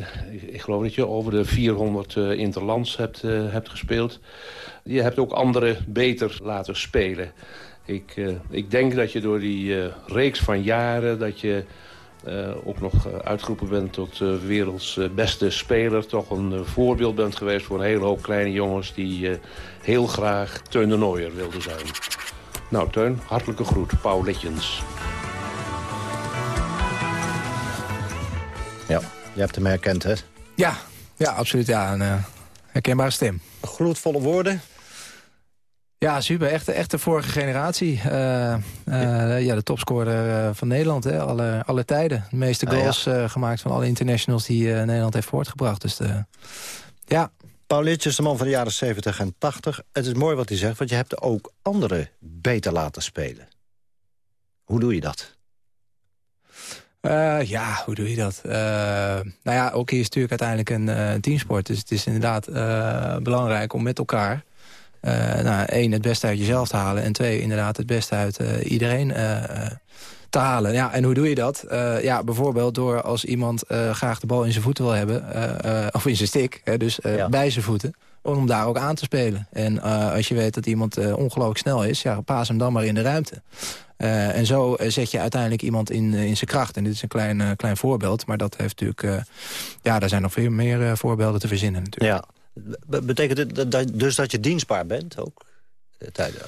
ik geloof dat je over de 400 interlands hebt, hebt gespeeld. Je hebt ook anderen beter laten spelen. Ik, ik denk dat je door die reeks van jaren... dat je ook nog uitgeroepen bent tot werelds beste speler. Toch een voorbeeld bent geweest voor een hele hoop kleine jongens... die heel graag Teun de Nooier wilden zijn. Nou, Teun, hartelijke groet. Paul Litjens. Ja, je hebt hem herkend, hè? Ja, ja absoluut. Ja, een herkenbare stem. Gloedvolle woorden. Ja, super. Echt, echt de vorige generatie. Uh, uh, ja, de topscorer van Nederland, hè. Alle, alle tijden. De meeste ah, goals ja. gemaakt van alle internationals die Nederland heeft voortgebracht. Dus ja. Paul Litjes, de man van de jaren 70 en 80. Het is mooi wat hij zegt, want je hebt ook anderen beter laten spelen. Hoe doe je dat? Ja, hoe doe je dat? nou ja, ook hier is natuurlijk uiteindelijk een teamsport. Dus het is inderdaad belangrijk om met elkaar nou, één, het beste uit jezelf te halen. En twee, inderdaad het beste uit iedereen te halen. Ja, en hoe doe je dat? ja, bijvoorbeeld door als iemand graag de bal in zijn voeten wil hebben. of in zijn stick, hè, dus ja. bij zijn voeten. Om daar ook aan te spelen. En als je weet dat iemand ongelooflijk snel is... ja, paas hem dan maar in de ruimte. en zo zet je uiteindelijk iemand in, in zijn kracht. En dit is een klein, klein voorbeeld. Maar dat heeft natuurlijk... ja, daar zijn nog veel meer voorbeelden te verzinnen natuurlijk. Ja. Betekent het dus dat je dienstbaar bent ook? Eh, tijdens,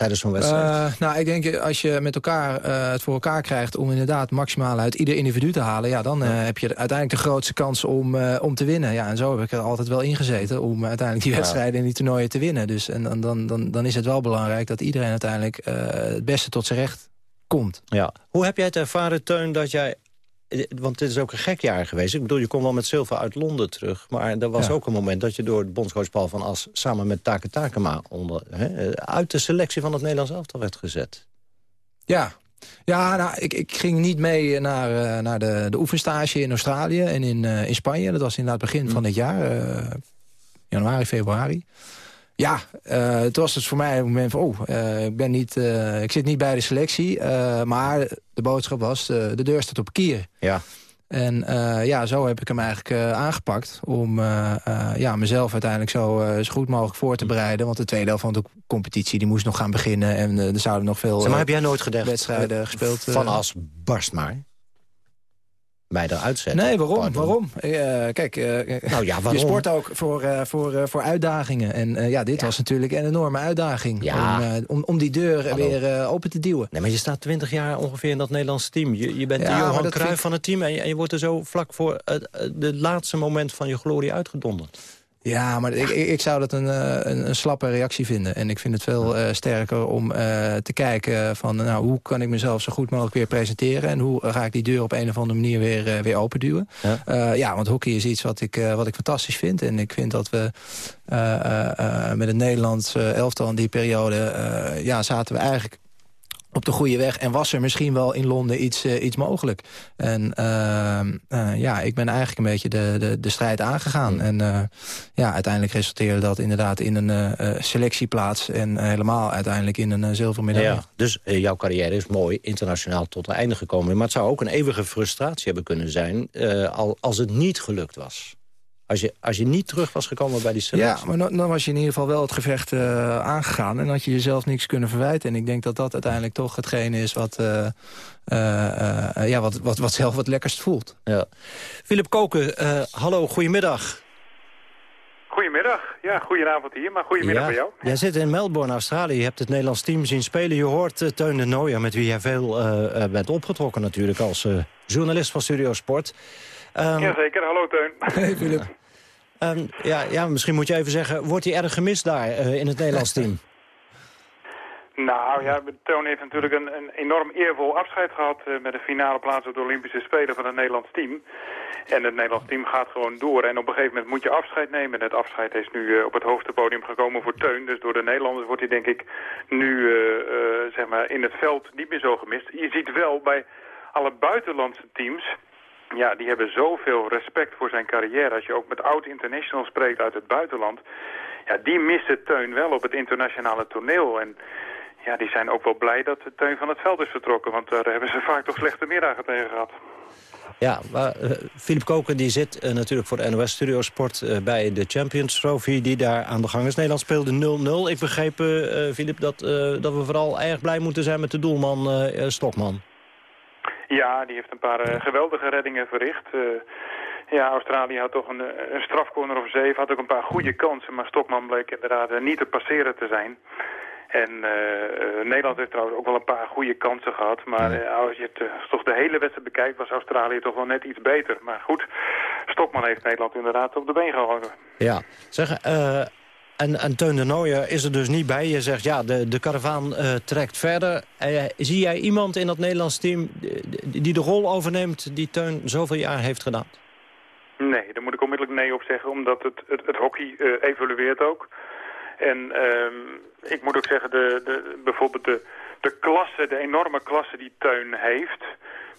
tijdens zo'n wedstrijd? Uh, nou, ik denk als je met elkaar uh, het voor elkaar krijgt... om inderdaad maximaal uit ieder individu te halen... ja, dan heb je uiteindelijk de grootste kans om, om te winnen. Ja, en zo heb ik er altijd wel ingezeten... om uiteindelijk die wedstrijden en die toernooien te winnen. Dus en dan, dan, dan, dan is het wel belangrijk dat iedereen uiteindelijk... het beste tot zijn recht komt. Ja. Hoe heb jij het ervaren, Teun, dat jij eh, want dit is ook een gek jaar geweest. Ik bedoel, je komt wel met zilver uit Londen terug. Maar er was ook een moment dat je door de bondscoach Paul van As... samen met Take Takema onder, hè, uit de selectie van het Nederlands elftal werd gezet. Ja, ja, nou, ik, ik ging niet mee naar, uh, naar de, de oefenstage in Australië en in, uh, in Spanje. Dat was inderdaad begin mm. van dit jaar, uh, januari, februari. Ja, uh, het was dus voor mij een moment van... oh, uh, ik, ben niet, uh, ik zit niet bij de selectie. maar de boodschap was, de deur staat op kier. Ja. En ja, zo heb ik hem eigenlijk aangepakt om ja, mezelf uiteindelijk zo, zo, goed mogelijk voor te bereiden. Want de tweede helft van de competitie die moest nog gaan beginnen. En er zouden nog veel maar heb jij nooit gedacht, wedstrijden gespeeld. Van als barst maar bij de uitzending. Nee, waarom? waarom? Uh, kijk, uh, nou ja, waarom? je sport ook voor, uh, voor, voor uitdagingen. En ja, dit ja. was natuurlijk een enorme uitdaging. Ja. Om, om, om, die deur Hallo. weer open te duwen. Nee, maar je staat twintig jaar ongeveer in dat Nederlandse team. Je, je bent de Johan Cruijff van het team en je, en je, wordt er zo vlak voor het laatste moment van je glorie uitgedonderd. Ja, maar ik, ik zou dat een, een, een, slappe reactie vinden. En ik vind het veel uh, sterker om uh, te kijken van... nou, hoe kan ik mezelf zo goed mogelijk weer presenteren... en hoe ga ik die deur op een of andere manier weer, uh, weer openduwen. Ja. Ja, want hockey is iets wat ik, wat ik fantastisch vind. En ik vind dat we met het Nederlands elftal in die periode... ja, zaten we eigenlijk op de goede weg. En was er misschien wel in Londen iets, uh, iets mogelijk. En uh, uh, ja, ik ben eigenlijk een beetje de, de, de strijd aangegaan. Mm. En ja, uiteindelijk resulteerde dat inderdaad in een selectieplaats. En helemaal uiteindelijk in een zilvermedaille. Ja, dus jouw carrière is mooi internationaal tot een einde gekomen. Maar het zou ook een eeuwige frustratie hebben kunnen zijn... al, als het niet gelukt was. Als je, als je niet terug was gekomen bij die selectie. Ja, maar dan, was je in ieder geval wel het gevecht uh, aangegaan. En had je jezelf niks kunnen verwijten. En ik denk dat dat uiteindelijk toch hetgene is wat, uh, uh, ja, wat, wat, wat zelf het lekkerst voelt. Ja. Philip Koken, hallo, goedemiddag. Goedemiddag. Ja, goedenavond hier, maar goedemiddag ja, voor jou. Jij zit in Melbourne, Australië. Je hebt het Nederlands team zien spelen. Je hoort Teun de Nooijer, met wie jij veel bent opgetrokken natuurlijk... als journalist van Studio Sport. Um, Jazeker, hallo Teun. Hey Philip. Um, ja, ja, misschien moet je even zeggen, wordt hij erg gemist daar uh, in het Nederlands team? Nou ja, Toon heeft natuurlijk een, een enorm eervol afscheid gehad uh, met de finale plaats op de Olympische Spelen van het Nederlands team. En het Nederlands team gaat gewoon door. En op een gegeven moment moet je afscheid nemen. En het afscheid is nu uh, op het hoogste podium gekomen voor Teun. Dus door de Nederlanders wordt hij denk ik nu zeg maar in het veld niet meer zo gemist. Je ziet wel bij alle buitenlandse teams ja, die hebben zoveel respect voor zijn carrière. Als je ook met oud-internationals spreekt uit het buitenland... ja, die missen Teun wel op het internationale toneel. En ja, die zijn ook wel blij dat Teun van het veld is vertrokken... want daar hebben ze vaak toch slechte middagen tegen gehad. Ja, maar uh, Koken die zit uh, natuurlijk voor de NOS Studio Sport uh, bij de Champions Trophy die daar aan de gang is. Nederland speelde 0-0. Ik begreep, Philip, dat, dat we vooral erg blij moeten zijn met de doelman Stokman. Ja, die heeft een paar uh, geweldige reddingen verricht. Uh, ja, Australië had toch een, eh, een strafcorner of zeven, had ook een paar goede kansen. Maar Stokman bleek inderdaad niet te passeren te zijn. En uh, Nederland heeft trouwens ook wel een paar goede kansen gehad. Maar als je het toch de hele wedstrijd bekijkt, was Australië toch wel net iets beter. Maar goed, Stokman heeft Nederland inderdaad op de been gehouden. Ja, zeg, en, en Teun de Nooijer is er dus niet bij. Je zegt, ja, de, de karavaan uh, trekt verder. Uh, zie jij iemand in dat Nederlands team die, die de rol overneemt... die Teun zoveel jaar heeft gedaan? Nee, daar moet ik onmiddellijk nee op zeggen. Omdat het, het, het hockey evolueert ook. En ehm, ik moet ook zeggen, de, de, bijvoorbeeld de, de klasse, de enorme klasse die Teun heeft...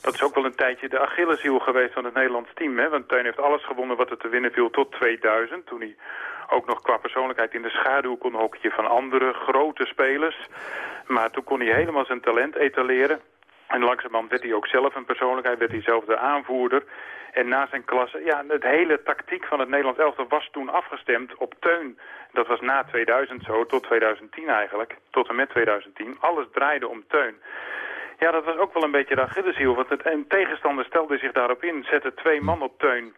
Dat is ook wel een tijdje de Achilleshiel geweest van het Nederlands team. Hè? Want Teun heeft alles gewonnen wat er te winnen viel tot 2000. Toen hij ook nog qua persoonlijkheid in de schaduw kon hokje van andere grote spelers. Maar toen kon hij helemaal zijn talent etaleren. En langzamerhand werd hij ook zelf een persoonlijkheid, werd hij zelf de aanvoerder. En na zijn klasse, ja, het hele tactiek van het Nederlands elftal was toen afgestemd op Teun. Dat was na 2000 zo, tot 2010 eigenlijk, tot en met 2010. Alles draaide om Teun. Ja, dat was ook wel een beetje de Achilleshiel, want het, een tegenstander stelde zich daarop in, zette twee man op Teun.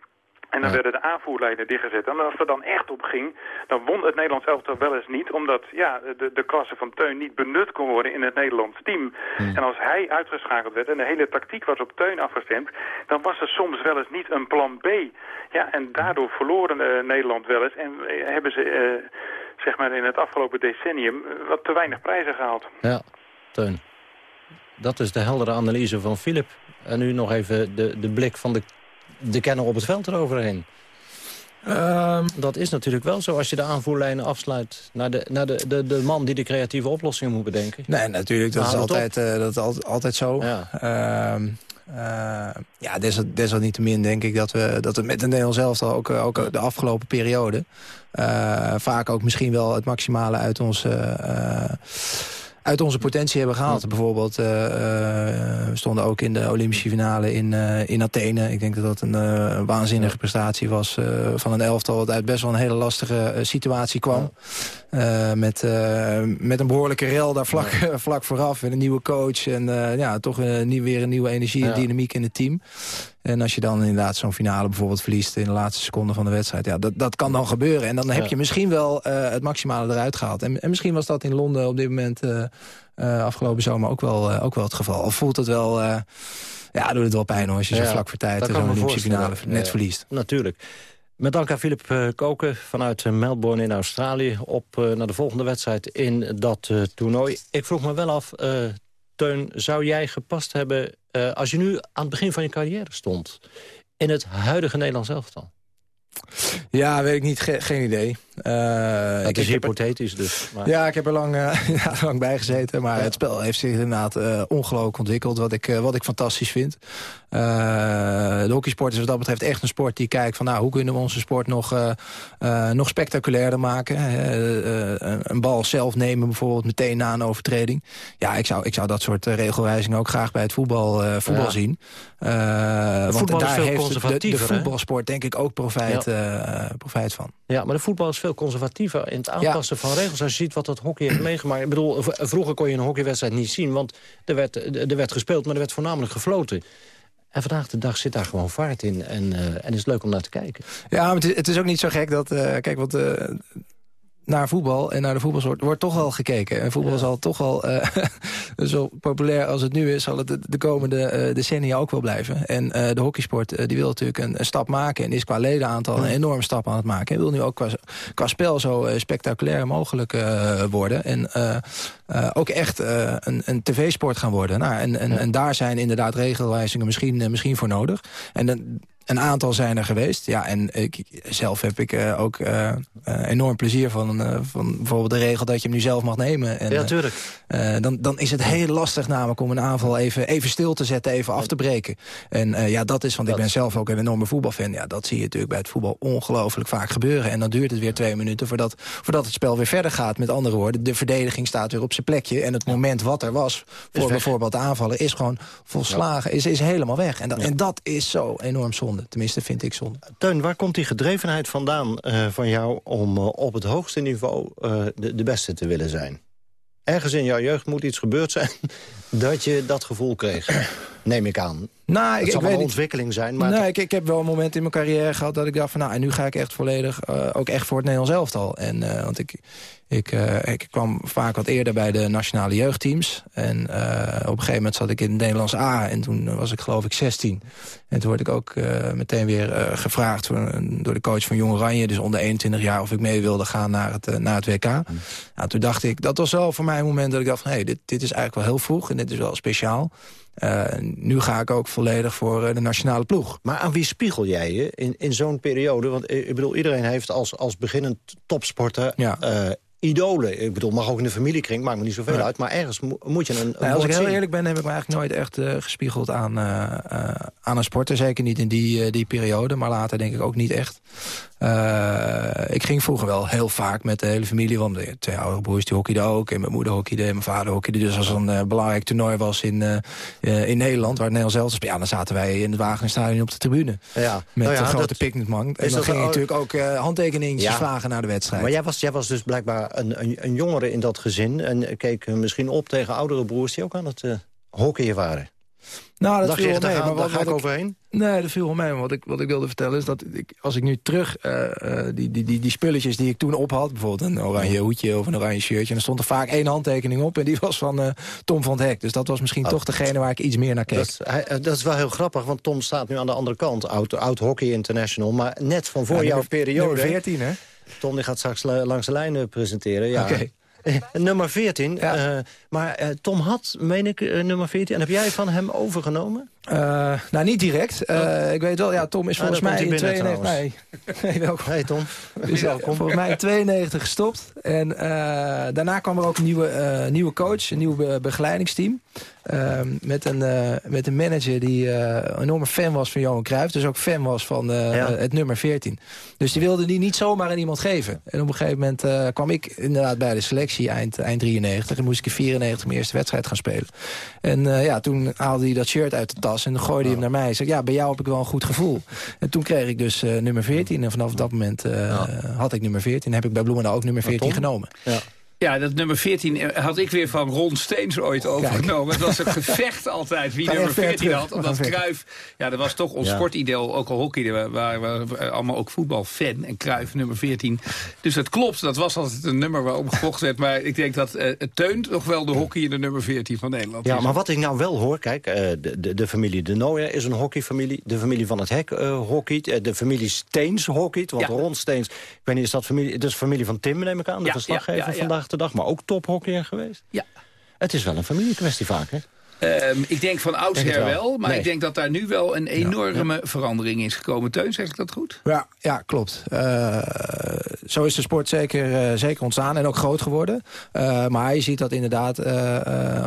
En dan werden de aanvoerlijnen dichtgezet. En als er dan echt op ging, dan won het Nederlands elftal wel eens niet. Omdat ja, de, de klasse van Teun niet benut kon worden in het Nederlands team. Hmm. En als hij uitgeschakeld werd en de hele tactiek was op Teun afgestemd... dan was er soms wel eens niet een plan B. Ja, en daardoor verloren uh, Nederland wel eens. En uh, hebben ze uh, zeg maar in het afgelopen decennium wat te weinig prijzen gehaald. Ja, Teun. Dat is de heldere analyse van Philip. En nu nog even de, de blik van de de kenner op het veld eroverheen. Um, dat is natuurlijk wel zo als je de aanvoerlijnen afsluit... naar de, naar de, de, de man die de creatieve oplossingen moet bedenken. Nee, natuurlijk. Dat, is altijd, uh, dat is altijd, zo. Ja. Uh, uh, ja, desalniettemin denk ik dat we, dat we met de Nederland zelf ook, ook de afgelopen periode... vaak ook misschien wel het maximale uit ons uit onze potentie hebben gehaald. Bijvoorbeeld, uh, we stonden ook in de Olympische finale in, uh, in Athene. Ik denk dat dat een waanzinnige prestatie was van een elftal... wat uit best wel een hele lastige situatie kwam. met, met een behoorlijke rel daar vlak, vlak vooraf. En een nieuwe coach. En ja, toch een, weer een nieuwe energie en dynamiek in het team. En als je dan inderdaad zo'n finale bijvoorbeeld verliest... in de laatste seconde van de wedstrijd, ja, dat, dat kan dan gebeuren. En dan heb je misschien wel het maximale eruit gehaald. En, en misschien was dat in Londen op dit moment uh, afgelopen zomer ook wel, ook wel het geval. Of voelt het wel... Ja, doet het wel pijn hoor, als je zo vlak voor tijd zo'n Olympische finale net verliest. Natuurlijk. Met dank aan Philip Koken vanuit Melbourne in Australië... op naar de volgende wedstrijd in dat toernooi. Ik vroeg me wel af, Teun, zou jij gepast hebben... als je nu aan het begin van je carrière stond... in het huidige Nederlands elftal? Ja, weet ik niet. geen idee. Uh, het is hypothetisch dus. Maar... Ja, ik heb er lang, uh, lang bij gezeten. Maar het spel heeft zich inderdaad uh, ongelooflijk ontwikkeld. Wat ik, wat ik fantastisch vind. de hockeysport is wat dat betreft echt een sport die kijkt van... nou, hoe kunnen we onze sport nog, nog spectaculairder maken. een bal zelf nemen bijvoorbeeld meteen na een overtreding. Ja, ik zou, ik zou dat soort regelwijzingen ook graag bij het voetbal, voetbal zien. want daar heeft de, de, voetbalsport denk ik ook profijt, profijt van. Ja, maar de voetbal is veel conservatiever in het aanpassen van regels. Als je ziet wat dat hockey heeft meegemaakt. Ik bedoel, vroeger kon je een hockeywedstrijd niet zien... want er werd, er werd gespeeld, maar er werd voornamelijk gefloten. En vandaag de dag zit daar gewoon vaart in. En, uh, en is het leuk om naar te kijken. Ja, maar het is, het is ook niet zo gek dat... Uh, kijk, wat, uh, naar voetbal en naar de voetbalsoort wordt toch wel gekeken. En voetbal zal toch wel uh, zo populair als het nu is... zal het de, komende uh, decennia ook wel blijven. En uh, de hockeysport die wil natuurlijk een, een, stap maken... en is qua ledenaantal een enorme stap aan het maken. En wil nu ook qua, qua spel zo spectaculair mogelijk worden. En ook echt een, een tv-sport gaan worden. Nou, en, en, en, daar zijn inderdaad regelwijzingen misschien, misschien voor nodig. En dan een aantal zijn er geweest. Ja, en ik, zelf heb ik uh, ook uh, enorm plezier van, uh, van bijvoorbeeld de regel dat je hem nu zelf mag nemen. En, ja, tuurlijk. dan, dan is het heel lastig namelijk om een aanval even, even stil te zetten, even af te breken. En ja, dat is, want ik ben zelf ook een enorme voetbalfan. Ja, dat zie je natuurlijk bij het voetbal ongelooflijk vaak gebeuren. En dan duurt het weer twee minuten voordat, voordat het spel weer verder gaat. Met andere woorden, de verdediging staat weer op zijn plekje. En het moment wat er was voor bijvoorbeeld de aanvallen is gewoon volslagen, is, is helemaal weg. En, dat en dat is zo enorm zonde. Tenminste, vind ik zonde. Teun, waar komt die gedrevenheid vandaan uh, van jou... om uh, op het hoogste niveau uh, de, de beste te willen zijn? Ergens in jouw jeugd moet iets gebeurd zijn... dat je dat gevoel kreeg, neem ik aan. Nou, het ik, zal ik weet een ontwikkeling zijn. Maar nee, ik, ik, heb wel een moment in mijn carrière gehad dat ik dacht van... nou, en nu ga ik echt volledig, uh, ook echt voor het Nederlands elftal. En, uh, want ik, ik, uh, ik kwam vaak wat eerder bij de nationale jeugdteams. En op een gegeven moment zat ik in het Nederlands A. En toen was ik geloof ik 16. En toen word ik ook meteen weer gevraagd voor, door de coach van Jong Oranje... dus onder 21 jaar, of ik mee wilde gaan naar het, naar het WK. Mm. Nou, toen dacht ik, dat was wel voor mij een moment dat ik dacht van... hé, hey, dit, dit is eigenlijk wel heel vroeg en dit is wel speciaal. Uh, nu ga ik ook volledig voor uh, de nationale ploeg. Maar aan wie spiegel jij je in, in zo'n periode? Want ik bedoel, iedereen heeft als, als beginnend topsporter... Ja. Uh, idolen. Ik bedoel, mag ook in de familiekring, maakt me niet zoveel uit. Maar ergens moet je een, een nou, Als ik heel eerlijk ben, heb ik me eigenlijk nooit echt uh, gespiegeld aan, uh, uh, aan een sporter. Zeker niet in die, die periode, maar later denk ik ook niet echt. ik ging vroeger wel heel vaak met de hele familie. Want de twee oudere broers die hockeyden ook. En mijn moeder hockeyde en mijn vader hockeyde. Dus als er een belangrijk toernooi was in, in Nederland... waar het Nederlands zelf ja, dan zaten wij in het Wageningstadion op de tribune. Ja. Met nou ja, een grote dat... picknickman. En dan ging ik natuurlijk ook handtekeningen vragen naar de wedstrijd. Maar jij was, jij was dus blijkbaar een, een, een, jongere in dat gezin... en keek misschien op tegen oudere broers die ook aan het uh, hockeyen waren. Nou, dat viel wel mee. Maar wat, ga ik overheen? Nee, dat viel wel mee. Maar wat ik, wat ik wilde vertellen is dat ik, als ik nu terug... Uh, die, die, die, die spulletjes die ik toen op had... bijvoorbeeld een oranje hoedje of een oranje shirtje... en er stond er vaak één handtekening op... en die was van uh, Tom van het Hek. Dus dat was misschien oh. toch degene waar ik iets meer naar keek. Dat, hij, dat, is wel heel grappig, want Tom staat nu aan de andere kant. Oud, oud Hockey International, maar net van voor ja, jouw periode... 14, hè? Tom die gaat straks langs de lijnen presenteren. Ja. Oké. nummer 14. Ja. Uh, maar uh, Tom had, meen ik, uh, nummer 14. En heb jij van hem overgenomen? Uh, nou, niet direct. Uh, oh. Ik weet wel, ja, Tom is volgens ah, mij in 92... Nee, nee, welkom. Hey Tom. Is welkom. Volgens mij in 92 gestopt. En uh, daarna kwam er ook een nieuwe, nieuwe coach, een nieuw be begeleidingsteam. Ehm, met, een, met een manager die een enorme fan was van Johan Cruijff. Dus ook fan was van ja. het nummer 14. Dus die wilde die niet zomaar aan iemand geven. En op een gegeven moment kwam ik inderdaad bij de selectie eind, eind 93. En moest ik in 94 mijn eerste wedstrijd gaan spelen. En ja, toen haalde hij dat shirt uit de tas en dan gooide hij hem naar mij. Ik zei, ja, bij jou heb ik wel een goed gevoel. En toen kreeg ik dus uh, nummer 14. En vanaf dat moment uh, had ik nummer 14. En heb ik bij Bloemendaal ook nummer 14 genomen. Ja. Ja, dat nummer 14 eh, had ik weer van Ron Steens ooit overgenomen. Het was een gevecht altijd wie nummer 14 had. Omdat Kruif, ja, dat was toch ons ja. sportideal, ook al hockey. We waren allemaal ook voetbalfan. En Kruif nummer 14. Dus dat klopt, dat was altijd een nummer waarop gevochten werd. Maar ik denk dat uh, het teunt toch wel de hockey in de nummer 14 van Nederland. Ja, maar wat ik nou wel hoor, kijk, uh, de, de, de, familie De Nooijer is een hockeyfamilie. De familie van het Hek uh, hockeyt. de familie Steens hockeyt. Want ja. Ron Steens, ik weet niet, is dat familie, dus familie van Tim, neem ik aan. De ja, verslaggever vandaag dag. Maar ook tophockeyer geweest? Ja. Het is wel een familiekwestie vaak, hè? Um, ik denk van oudsher wel, wel, maar nee. ik denk dat daar nu wel een enorme ja, ja. verandering is gekomen. Teun, zeg ik dat goed? Ja, ja klopt. Uh, zo is de sport zeker, uh, zeker ontstaan en ook groot geworden. Uh, maar je ziet dat inderdaad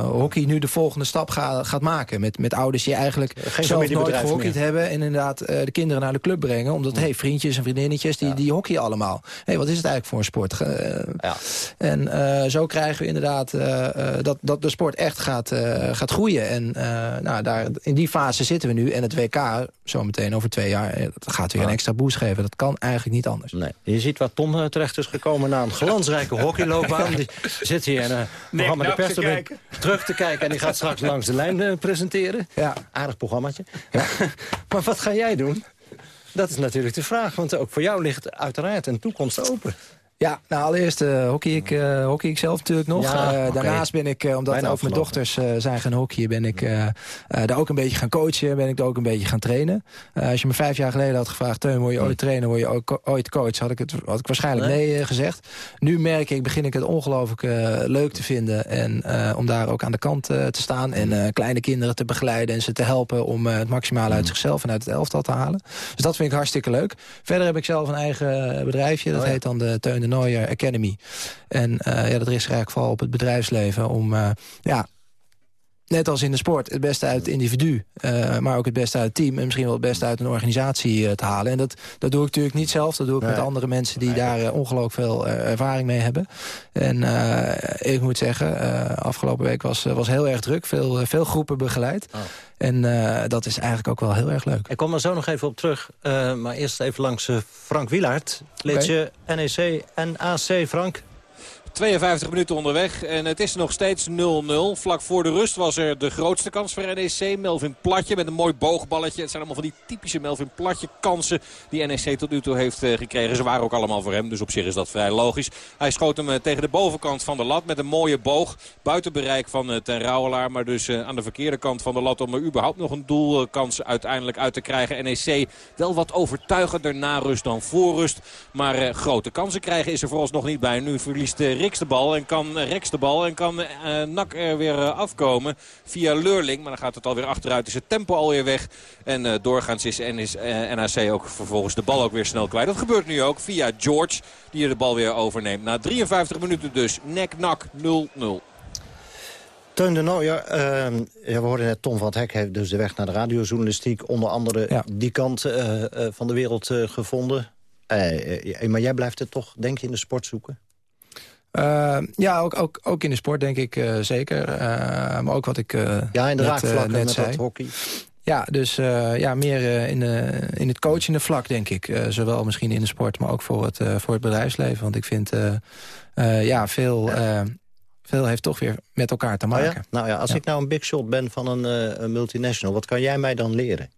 hockey nu de volgende stap ga, gaat maken. Met, met ouders die eigenlijk Geen zelf nooit gehockeyd hebben... en inderdaad de kinderen naar de club brengen. Omdat, ja. hey, vriendjes en vriendinnetjes, die, die hockey allemaal. hey, wat is het eigenlijk voor een sport? ja. En zo krijgen we inderdaad dat, dat de sport echt gaat, gaat groeien. En uh, nou, daar, in die fase zitten we nu. En het WK, zometeen over twee jaar, eh, dat gaat weer een extra boost geven. Dat kan eigenlijk niet anders. Nee. Je ziet waar Tom uh, terecht is gekomen na een glansrijke hockeyloopbaan. Die zit hier en uh, programma De Pers terug te kijken. En die gaat straks langs de lijn presenteren. Ja. Aardig programmaatje. Ja. maar wat ga jij doen? Dat is natuurlijk de vraag, want ook voor jou ligt uiteraard een toekomst open. Ja, nou allereerst uh, hockey, ik, uh, hockey ik zelf natuurlijk nog. Ja, uh, okay. Daarnaast ben ik, omdat Bijna ook mijn dochters zijn gaan hockeyen... ben ik daar ook een beetje gaan coachen, ben ik daar ook een beetje gaan trainen. als je me vijf jaar geleden had gevraagd... Teun, word je ooit trainer, word je ook, ooit coach... had ik, het, had ik waarschijnlijk nee, nee gezegd. Nu merk ik, begin ik het ongelooflijk leuk te vinden... en om daar ook aan de kant te staan... en kleine kinderen te begeleiden en ze te helpen... om het maximale uit zichzelf en uit het elftal te halen. Dus dat vind ik hartstikke leuk. Verder heb ik zelf een eigen bedrijfje, dat oh, ja. heet dan de Teun Nooier Academy. En uh, ja, dat is eigenlijk vooral op het bedrijfsleven om... Uh, ja, net als in de sport, het beste uit het individu. Uh, maar ook het beste uit het team. En misschien wel het beste uit een organisatie uh, te halen. En dat, dat doe ik natuurlijk niet zelf. Dat doe ik nee. met andere mensen die nee. daar uh, ongelooflijk veel ervaring mee hebben. En ik moet zeggen, afgelopen week was, was heel erg druk. Veel, veel groepen begeleid. Oh. En dat is eigenlijk ook wel heel erg leuk. Ik kom er zo nog even op terug. maar eerst even langs Frank Wielaert. Lidje okay. NEC en AC. Frank, 52 minuten onderweg en het is nog steeds 0-0. Vlak voor de rust was er de grootste kans voor NEC. Melvin Platje met een mooi boogballetje. Het zijn allemaal van die typische Melvin Platje kansen die NEC tot nu toe heeft uh, gekregen. Ze waren ook allemaal voor hem, dus op zich is dat vrij logisch. Hij schoot hem uh, tegen de bovenkant van de lat met een mooie boog. Buiten bereik van uh, Ten Rouwelaar, maar dus aan de verkeerde kant van de lat... om er überhaupt nog een doelkans uiteindelijk uit te krijgen. NEC wel wat overtuigender na rust dan voor rust. Maar grote kansen krijgen is er vooralsnog niet bij. Nu verliest de Riks de bal en kan Rex de bal en kan uh, Nak er weer uh, afkomen via Leurling. Maar dan gaat het alweer achteruit, is het tempo alweer weg. En uh, doorgaans is, en is NAC ook vervolgens de bal ook weer snel kwijt. Dat gebeurt nu ook via George die de bal weer overneemt. Na 53 minuten dus nek-nak 0-0. Teun de Nooijer, uh, ja, we hoorden net Tom van het Hek heeft dus de weg naar de radiojournalistiek... onder andere ja. die kant uh, uh, van de wereld gevonden. maar jij blijft het toch, denk je, in de sport zoeken? Uh, ja, ook, ook, ook in de sport denk ik uh, zeker. Uh, maar ook wat ik Ja, in de net, raakvlakken net met zei. dat hockey. Ja, dus ja, meer in, in het coachende vlak, denk ik. zowel misschien in de sport, maar ook voor het, voor het bedrijfsleven. Want ik vind, ja, veel... veel heeft toch weer met elkaar te maken. Oh ja? Nou ja, als ja. ik nou een big shot ben van een, een multinational... wat kan jij mij dan leren?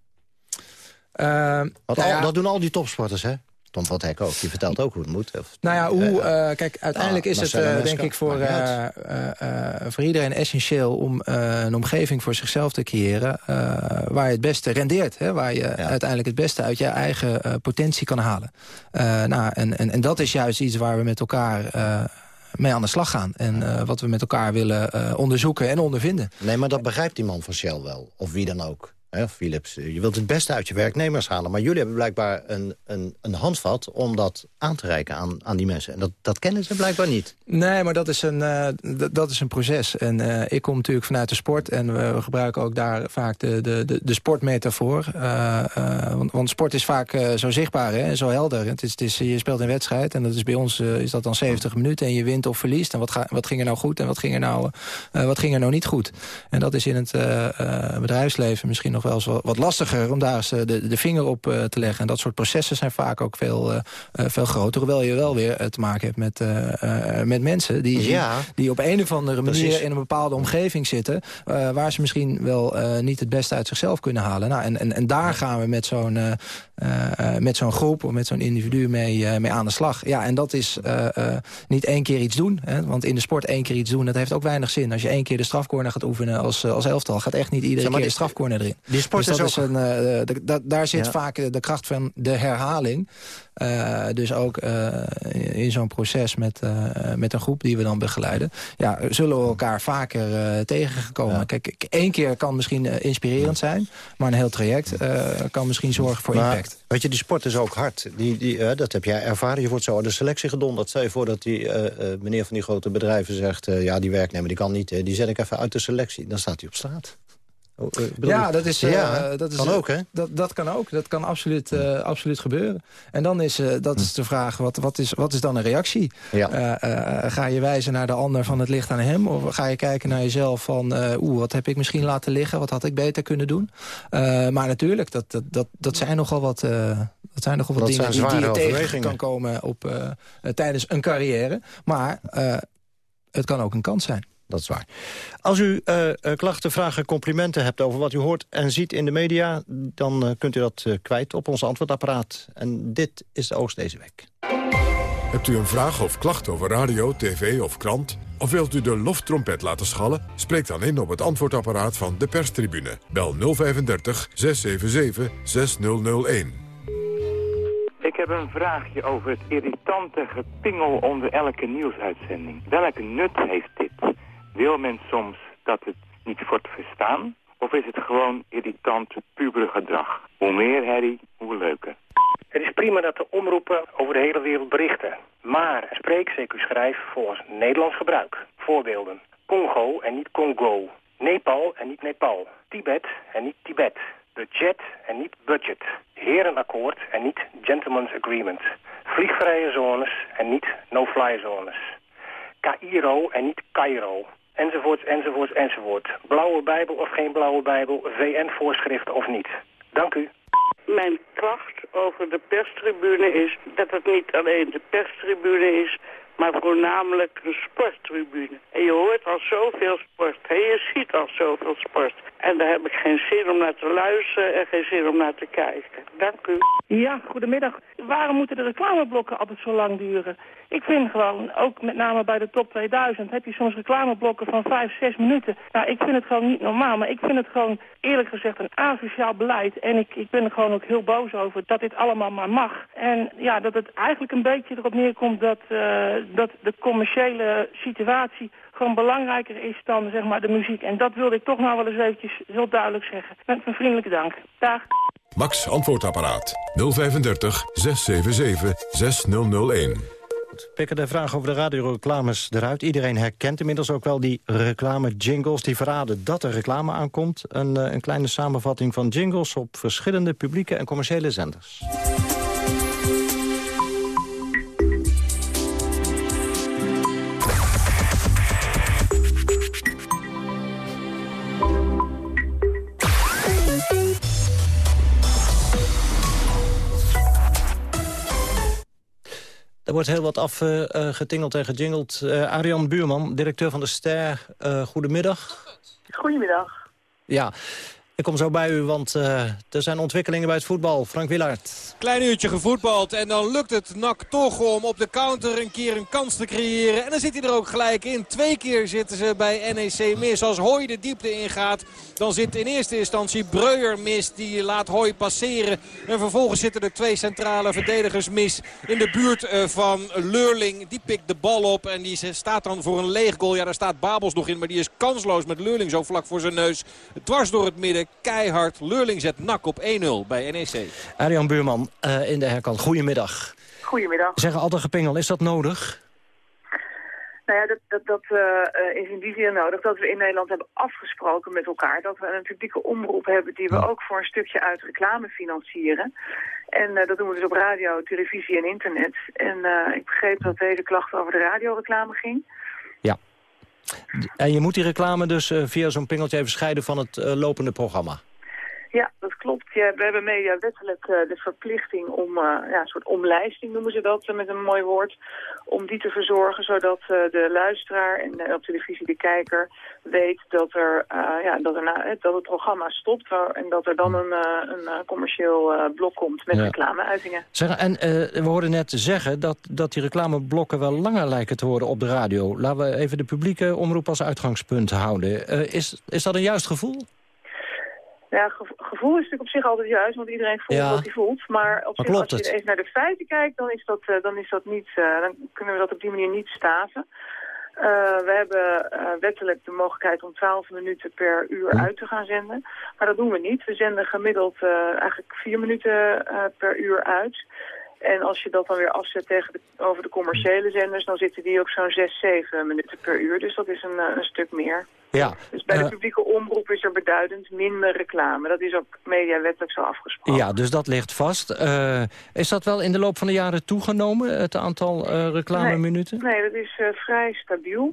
Want al, dat doen al die topsporters, hè? Tom van Hek ook. Die vertelt ook hoe het moet. Of, nou ja, hoe, uh, kijk, uiteindelijk ah, is het uh, denk ik voor, uh, voor iedereen essentieel... om een omgeving voor zichzelf te creëren... waar je het beste rendeert. Hè? Waar je ja. uiteindelijk het beste uit je eigen potentie kan halen. nou, en, en, en dat is juist iets waar we met elkaar mee aan de slag gaan. En uh, wat we met elkaar willen uh, onderzoeken en ondervinden. Nee, maar dat begrijpt die man van Shell wel. Of wie dan ook. Hè, Philips, je wilt het beste uit je werknemers halen. Maar jullie hebben blijkbaar een, een, een handvat om dat aan te reiken aan, aan die mensen. En dat, dat kennen ze blijkbaar niet. Nee, maar dat is een, uh, dat is een proces. En uh, ik kom natuurlijk vanuit de sport. En we, we gebruiken ook daar vaak de, de, de, de sportmetafoor. Uh, want, want, sport is vaak zo zichtbaar hè, en zo helder. Het is, het is, je speelt een wedstrijd en dat is bij ons is dat dan 70 minuten. En je wint of verliest. En wat, ga, wat ging er nou goed en wat ging er nou, wat ging er nou niet goed. En dat is in het bedrijfsleven misschien nog wel eens wat, lastiger... om daar eens de, de vinger op te leggen. En dat soort processen zijn vaak ook veel, veel groter. Hoewel je wel weer te maken hebt met, met mensen die, die op een of andere manier in een bepaalde omgeving zitten... Waar ze misschien wel niet het beste uit zichzelf kunnen halen. Nou, en, en, en daar gaan we met zo'n met zo'n groep of met zo'n individu mee, mee aan de slag. Ja, en dat is niet één keer iets doen. Hè, want in de sport één keer iets doen, dat heeft ook weinig zin. Als je één keer de strafcorner gaat oefenen als, als elftal... gaat echt niet iedere keer de strafcorner erin. Die sport dus is ook... een, de, daar zit ja. vaak de kracht van de herhaling. Uh, dus ook uh, in zo'n proces met, met een groep die we dan begeleiden... Ja, zullen we elkaar vaker tegengekomen. Ja. Kijk, één keer kan misschien inspirerend zijn... maar een heel traject kan misschien zorgen voor maar, impact. Weet je, die sport is ook hard. Die, die, dat heb jij ervaren. Je wordt zo aan de selectie gedonderd. Stel je voor dat die meneer van die grote bedrijven zegt... ja, die werknemer die kan niet, die zet ik even uit de selectie. Dan staat hij op straat. Oh, ja, dat is, ja, uh, dat is, kan ook, hè? Dat, dat kan ook. Dat kan absoluut, uh, absoluut gebeuren. En dan is, dat is de vraag, wat, wat, is, wat is dan een reactie? Ja. ga je wijzen naar de ander van het licht aan hem? Of ga je kijken naar jezelf van... oeh, wat heb ik misschien laten liggen? Wat had ik beter kunnen doen? maar natuurlijk, dat, dat, dat, dat zijn nogal wat... dat zijn nogal wat dat dingen die, die je tegen kan komen komen op, tijdens een carrière. Maar het kan ook een kans zijn dat is waar. Als u uh, klachten, vragen, complimenten hebt over wat u hoort en ziet in de media... dan uh, kunt u dat kwijt op ons antwoordapparaat. En dit is de oogst deze week. Hebt u een vraag of klacht over radio, tv of krant? Of wilt u de loftrompet laten schallen? Spreek dan in op het antwoordapparaat van de perstribune. Bel 035 677 6001. Ik heb een vraagje over het irritante gepingel onder elke nieuwsuitzending. Welk nut heeft dit? Wil men soms dat het niet wordt verstaan? Of is het gewoon irritant pubergedrag? Hoe meer herrie, hoe leuker. Het is prima dat de omroepen over de hele wereld berichten. Maar spreek, zeker schrijf volgens Nederlands gebruik. Voorbeelden. Congo en niet Congo. Nepal en niet Nepal. Tibet en niet Tibet. Budget en niet budget. Herenakkoord en niet gentleman's agreement. Vliegvrije zones en niet no-fly zones. Cairo en niet Cairo enzovoorts, enzovoorts, enzovoort. Blauwe Bijbel of geen blauwe Bijbel, VN-voorschriften of niet. Dank u. Mijn klacht over de perstribune is dat het niet alleen de perstribune is, maar voornamelijk een sporttribune. En je hoort al zoveel sport en je ziet al zoveel sport. En daar heb ik geen zin om naar te luisteren en geen zin om naar te kijken. Dank u. Ja, goedemiddag. Waarom moeten de reclameblokken altijd zo lang duren? Ik vind gewoon, ook met name bij de top 2000, heb je soms reclameblokken van 5, 6 minuten. Nou, ik vind het gewoon niet normaal, maar ik vind het gewoon eerlijk gezegd een asociaal beleid. En ik, ik ben er gewoon ook heel boos over dat dit allemaal maar mag. En ja, dat het eigenlijk een beetje erop neerkomt dat, uh, dat de commerciële situatie gewoon belangrijker is dan zeg maar de muziek. En dat wilde ik toch nou wel eens eventjes heel duidelijk zeggen. Met mijn vriendelijke dank. Dag. Max Antwoordapparaat 035 677 6001 pikken de vraag over de radioreclames eruit. Iedereen herkent inmiddels ook wel die reclame-jingles... die verraden dat er reclame aankomt. Een, een kleine samenvatting van jingles op verschillende publieke en commerciële zenders. Er wordt heel wat afgetingeld uh, en gejingeld. Uh, Arjan Buurman, directeur van de Ster, goedemiddag. Goedemiddag. Ja, ik kom zo bij u, want uh, er zijn ontwikkelingen bij het voetbal. Frank Willaert. Klein uurtje gevoetbald en dan lukt het NAC toch om op de counter een keer een kans te creëren. En dan zit hij er ook gelijk in. Twee keer zitten ze bij NEC mis. Als Hooi de diepte ingaat, dan zit in eerste instantie Breuer mis. Die laat Hooi passeren. En vervolgens zitten er twee centrale verdedigers mis in de buurt uh, van Leurling. Die pikt de bal op en die staat dan voor een leeg goal. Ja, daar staat Babels nog in, maar die is kansloos met Leurling zo vlak voor zijn neus. Dwars door het midden keihard. Leurling zet nak op 1-0 bij NEC. Arjan Buurman uh, in de herkant. Goedemiddag. Goedemiddag. Zeggen altijd gepingel, is dat nodig? Nou ja, dat, dat, dat uh, is in die zin nodig dat we in Nederland hebben afgesproken met elkaar... dat we een publieke omroep hebben die we ook voor een stukje uit reclame financieren. En uh, dat doen we dus op radio, televisie en internet. En uh, ik begreep dat deze klacht over de radioreclame ging. En je moet die reclame dus via zo'n pingeltje even scheiden van het lopende programma. Ja, dat klopt. Ja, we hebben mediawettelijk uh, de verplichting om, uh, ja, een soort omlijsting noemen ze dat met een mooi woord, om die te verzorgen zodat de luisteraar en op televisie de kijker weet dat, er, ja, dat, er na, dat het programma stopt en dat er dan een, een commercieel blok komt met ja. reclameuitingen. Zeg, en we hoorden net zeggen dat, dat die reclameblokken wel langer lijken te worden op de radio. Laten we even de publieke omroep als uitgangspunt houden. is, is dat een juist gevoel? Ja, gevoel is natuurlijk op zich altijd juist, want iedereen voelt wat hij voelt. Maar op zich, als je even naar de feiten kijkt, dan is dat, uh, dan is dat niet, uh, dan kunnen we dat op die manier niet staven. Uh, we hebben wettelijk de mogelijkheid om 12 minuten per uur uit te gaan zenden. Maar dat doen we niet. We zenden gemiddeld eigenlijk 4 minuten per uur uit. En als je dat dan weer afzet tegen de, over de commerciële zenders... dan zitten die ook zo'n 6, 7 minuten per uur. Dus dat is een, een stuk meer. Ja. Dus bij de publieke omroep is er beduidend minder reclame. Dat is ook mediawettelijk zo afgesproken. Ja, dus dat ligt vast. Uh, is dat wel in de loop van de jaren toegenomen, het aantal uh, reclameminuten? Nee, nee, dat is vrij stabiel.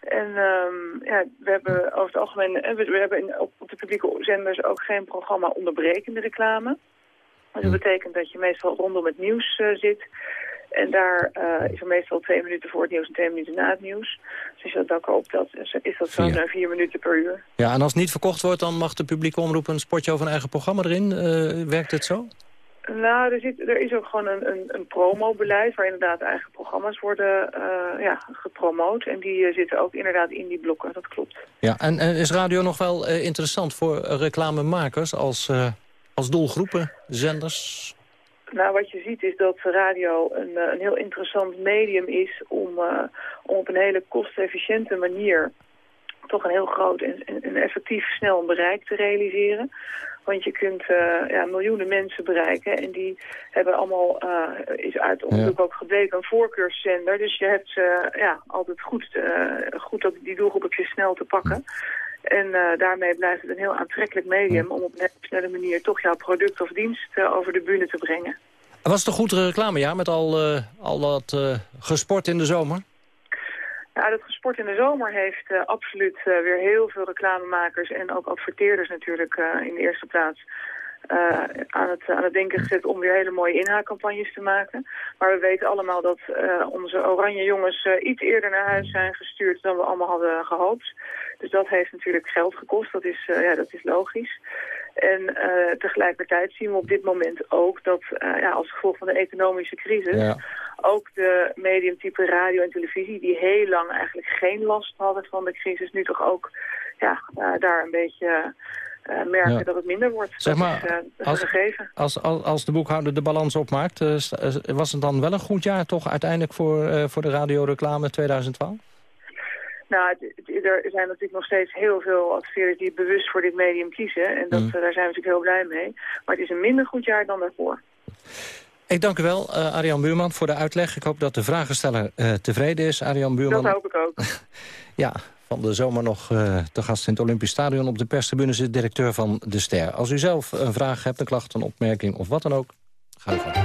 En um, ja, we hebben over het algemeen, we, we hebben in, op, op de publieke zenders ook geen programma onderbrekende reclame. Dus dat betekent dat je meestal rondom het nieuws zit. En daar uh, is er meestal twee minuten voor het nieuws en twee minuten na het nieuws. Dus als je dat ook optelt, is dat zo'n vier. vier minuten per uur. Ja, en als het niet verkocht wordt, dan mag de publieke omroep een spotje over een eigen programma erin. Uh, werkt het zo? Nou, er, zit, er is ook gewoon een, een, een promobeleid waar inderdaad eigen programma's worden uh, ja, gepromoot. En die zitten ook inderdaad in die blokken, dat klopt. Ja, en, en is radio nog wel interessant voor reclamemakers als, als doelgroepen, zenders? Nou, wat je ziet is dat radio een, een heel interessant medium is om, uh, om op een hele kostefficiënte manier toch een heel groot en, en effectief snel een bereik te realiseren. Want je kunt uh, ja, miljoenen mensen bereiken en die hebben allemaal, uh, is uit onderzoek ja. ook gebleken, een voorkeurszender. Dus je hebt ja, altijd goed, goed dat die doelgroep op je snel te pakken. En uh, daarmee blijft het een heel aantrekkelijk medium om op een snelle manier toch jouw product of dienst uh, over de bühne te brengen. Was het een goed reclamejaar met al, uh, al dat gesport in de zomer? Ja, dat gesport in de zomer heeft absoluut weer heel veel reclamemakers en ook adverteerders natuurlijk in de eerste plaats uh, aan, het, aan het denken gezet om weer hele mooie inhaakcampagnes te maken. Maar we weten allemaal dat uh, onze oranje jongens uh, iets eerder naar huis zijn gestuurd dan we allemaal hadden gehoopt. Dus dat heeft natuurlijk geld gekost, dat is, ja, dat is logisch. En tegelijkertijd zien we op dit moment ook dat ja, als gevolg van de economische crisis... Ja. ook de mediumtype radio en televisie, die heel lang eigenlijk geen last hadden van de crisis... nu toch ook ja, daar een beetje uh, merken ja. dat het minder wordt. Zeg maar, dat is, uh, als, gegeven. Als, als, als de boekhouder de balans opmaakt, uh, was het dan wel een goed jaar toch uiteindelijk voor, voor de radioreclame 2012? Nou, er zijn natuurlijk nog steeds heel veel adverteerders die bewust voor dit medium kiezen. En dat, mm. daar zijn we natuurlijk heel blij mee. Maar het is een minder goed jaar dan daarvoor. Ik dank u wel, uh, Arjan Buurman, voor de uitleg. Ik hoop dat de vragensteller uh, tevreden is, Arjan Buurman. Dat hoop ik ook. ja, van de zomer nog uh, te gast in het Olympisch Stadion. Op de perstribune zit directeur van De Ster. Als u zelf een vraag hebt, een klacht, een opmerking of wat dan ook, ga u gang.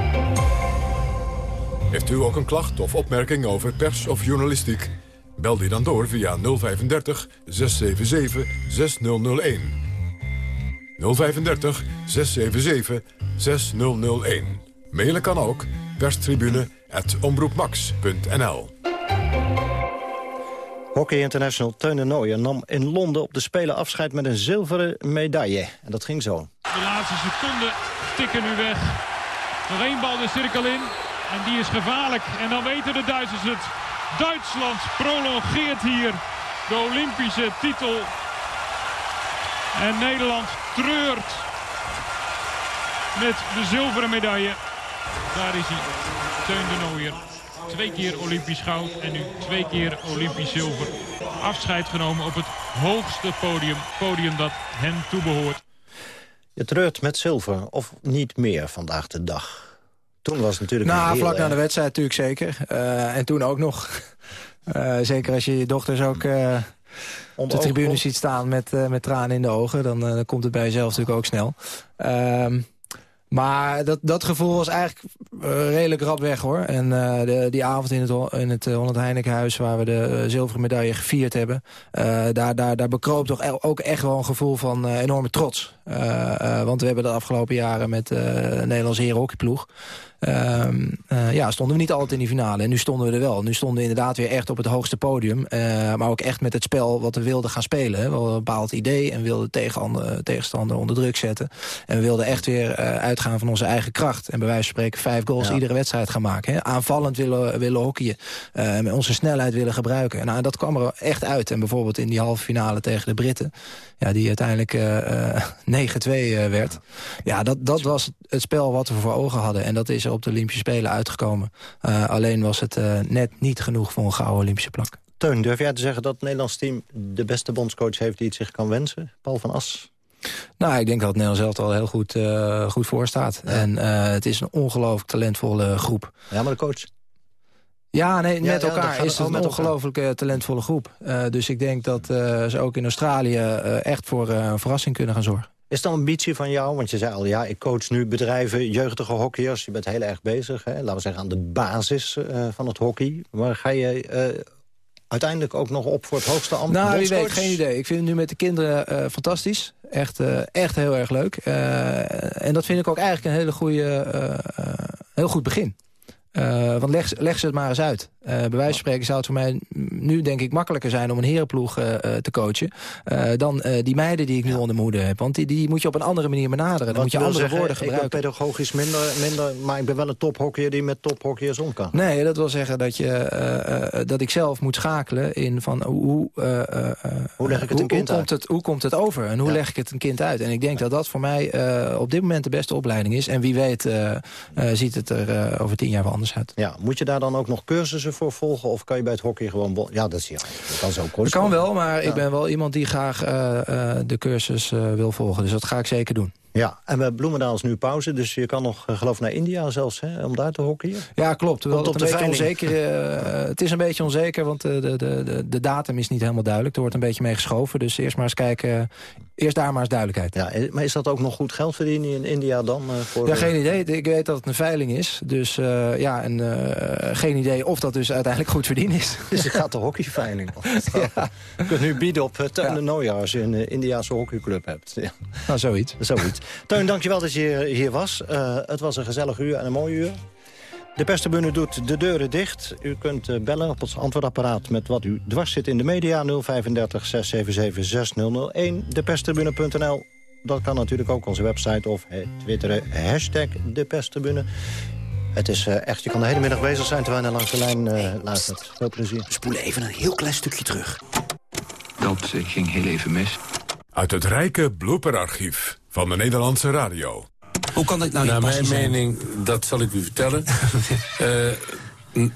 Heeft u ook een klacht of opmerking over pers of journalistiek? Bel die dan door via 035 677 6001. 035 677 6001. Mailen kan ook perstribune.omroepmax.nl Hockey International Teun de Nooijen nam in Londen op de Spelen afscheid met een zilveren medaille. En dat ging zo. De laatste seconden tikken nu weg. Nog één bal de cirkel in. En die is gevaarlijk. En dan weten de Duitsers het. Duitsland prolongeert hier de Olympische titel. En Nederland treurt met de zilveren medaille. Daar is hij, Teun de Nooijer. Twee keer Olympisch goud en nu twee keer Olympisch zilver. Afscheid genomen op het hoogste podium. Podium dat hen toebehoort. Je treurt met zilver, of niet meer vandaag de dag? Toen was het natuurlijk Nou, een vlak na de wedstrijd natuurlijk zeker. Eh, en toen ook nog. Eh, zeker als je je dochters ook eh, op de tribune komt. ziet staan met, met tranen in de ogen... dan dan komt het bij jezelf natuurlijk ook snel. Ehm, maar dat, dat gevoel was eigenlijk redelijk rap weg, hoor. En de, die avond in het, in het Holland Heinekenhuis... waar we de zilveren medaille gevierd hebben... daar, daar, daar bekroop toch ook echt wel een gevoel van enorme trots. Want we hebben de afgelopen jaren met de Nederlandse herenhockeyploeg... Ehm, eh, ja, stonden we niet altijd in die finale. En nu stonden we er wel. Nu stonden we inderdaad weer echt op het hoogste podium. eh, maar ook echt met het spel wat we wilden gaan spelen. hè. We hadden een bepaald idee en wilden tegenstander, tegenstander onder druk zetten. En we wilden echt weer eh, uitgaan van onze eigen kracht. En bij wijze van spreken vijf goals Ja. iedere wedstrijd gaan maken. Hè. Aanvallend willen, willen hockeyen. met onze snelheid willen gebruiken. Nou, dat kwam er echt uit. En bijvoorbeeld in die halve finale tegen de Britten. Ja, die uiteindelijk eh, eh, 9-2 eh, werd. Ja, dat, dat was het spel wat we voor ogen hadden. En dat is op de Olympische Spelen uitgekomen. Eh, alleen was het eh, net niet genoeg voor een gouden Olympische plak. Teun, durf jij te zeggen dat het Nederlands team... de beste bondscoach heeft die het zich kan wensen? Paul van As? Nou, ik denk dat het Nederlands zelf al heel goed, eh, goed voor staat. En het is een ongelooflijk talentvolle groep. Ja, maar de coach? Ja, nee, met ja, elkaar is het een ongelooflijk talentvolle groep. Dus ik denk dat ze ook in Australië echt voor een verrassing kunnen gaan zorgen. Is het een ambitie van jou? Want je zei al, ja, ik coach nu bedrijven, jeugdige hockeyers. Je bent heel erg bezig, hè? laten we zeggen, aan de basis eh, van het hockey. Maar ga je eh, uiteindelijk ook nog op voor het hoogste ambt? Nou, wie weet, geen idee. Ik vind het nu met de kinderen eh, fantastisch. Echt, echt heel erg leuk. En dat vind ik ook eigenlijk een hele goede, heel goed begin. Want leg, leg ze het maar eens uit. Eh, bij wijze van spreken zou het voor mij nu denk ik makkelijker zijn... om een herenploeg eh, eh, te coachen... dan die meiden die ik nu onder mijn hoede heb. Want die, die moet je op een andere manier benaderen. Dan Wat moet je andere zeggen, woorden Ik ben gebruiken. pedagogisch minder, minder, maar ik ben wel een tophockeyer die met tophockeyers om kan. Nee, dat wil zeggen dat, je, dat ik zelf moet schakelen in van hoe... Hoe leg ik het een kind hoe komt het, hoe komt het over en hoe leg ik het een kind uit? En ik denk dat dat voor mij op dit moment de beste opleiding is. En wie weet ziet het er over tien jaar wel anders uit. Ja, moet je daar dan ook nog cursussen voor volgen? Of kan je bij het hockey gewoon... Ja, dat is ja, dat kan zo Dat kort. kan wel, maar Ja. ik ben wel iemand die graag eh, eh, de cursus eh, wil volgen. Dus dat ga ik zeker doen. Ja, en bij Bloemendaal is nu pauze, dus je kan nog, geloof ik, naar India zelfs, hè, om daar te hockeyen. Ja, klopt. Wel, het, op een de beetje onzeker, het is een beetje onzeker, want de, de, de, de datum is niet helemaal duidelijk. Er wordt een beetje mee geschoven. Dus eerst maar eens kijken. Eerst daar maar eens duidelijkheid. Ja, eh, maar is dat ook nog goed geld verdienen in India dan? eh, voor, Ja, eh, geen idee. Ik weet dat het een veiling is. Dus ja, en geen idee of dat dus uiteindelijk goed verdiend is. Dus je gaat de hockeyveiling. Je kunt nu bieden op Teun de Nooijaar als je een Indiaanse hockeyclub hebt. Ja. Nou, zoiets. zoiets. Teun, dankjewel dat je hier was. Het was een gezellig uur en een mooi uur. De perstribune doet de deuren dicht. U kunt uh, bellen op het antwoordapparaat met wat u dwars zit in de media. 035 677 6001. Deperstribune.nl. Dat kan natuurlijk ook onze website of hey, twitteren. Hashtag de. Het is uh, echt, je kan de hele middag bezig zijn terwijl je naar langs de lijn uh, luistert. Veel plezier. Spoelen even een heel klein stukje terug. Dat uh, ging heel even mis. Uit het rijke blooperarchief van de Nederlandse radio. Hoe kan dat nou Naar mijn zijn? mening, dat zal ik u vertellen. uh,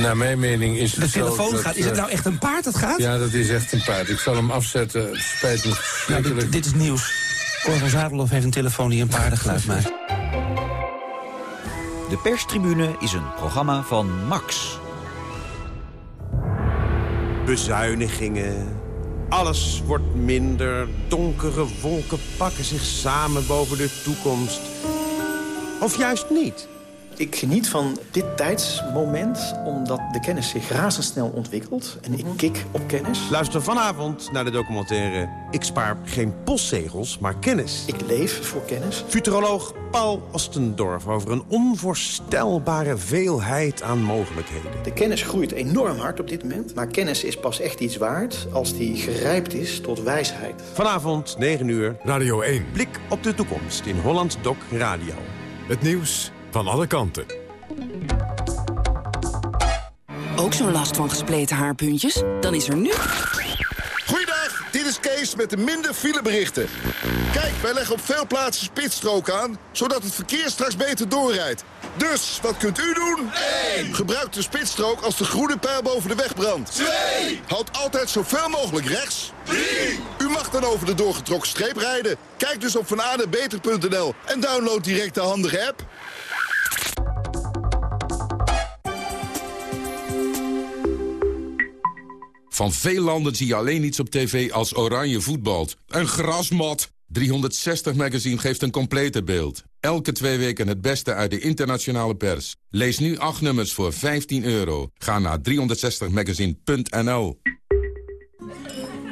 naar mijn mening is het zo... De telefoon dat, gaat. Is het nou echt een paard dat gaat? Ja, dat is echt een paard. Ik zal hem afzetten. Spijt me nou, dit, dit, is nieuws. Cor van Zadelhoff heeft een telefoon die een paardengeluid maakt. De perstribune is een programma van Max. Bezuinigingen. Alles wordt minder. Donkere wolken pakken zich samen boven de toekomst. Of juist niet. Ik geniet van dit tijdsmoment, omdat de kennis zich razendsnel ontwikkelt. En ik kik op kennis. Luister vanavond naar de documentaire Ik spaar geen postzegels, maar kennis. Ik leef voor kennis. Futuroloog Paul Ostendorf over een onvoorstelbare veelheid aan mogelijkheden. De kennis groeit enorm hard op dit moment. Maar kennis is pas echt iets waard als die gerijpt is tot wijsheid. Vanavond, 9 uur. Radio 1. Blik op de toekomst in Holland Doc Radio. Het nieuws van alle kanten. Ook zo'n last van gespleten haarpuntjes? Dan is er nu... Goeiedag, dit is Kees met de minder fileberichten. Kijk, wij leggen op veel plaatsen spitsstrook aan... zodat het verkeer straks beter doorrijdt. Dus, wat kunt u doen? 1. Gebruik de spitsstrook als de groene pijl boven de weg brandt. 2. Houd altijd zoveel mogelijk rechts. 3. U mag dan over de doorgetrokken streep rijden. Kijk dus op vanadebeter.nl en download direct de handige app. Van veel landen zie je alleen iets op tv als oranje voetbalt. Een grasmat. 360 Magazine geeft een complete beeld. Elke twee weken het beste uit de internationale pers. Lees nu acht nummers voor 15 euro. Ga naar 360magazine.nl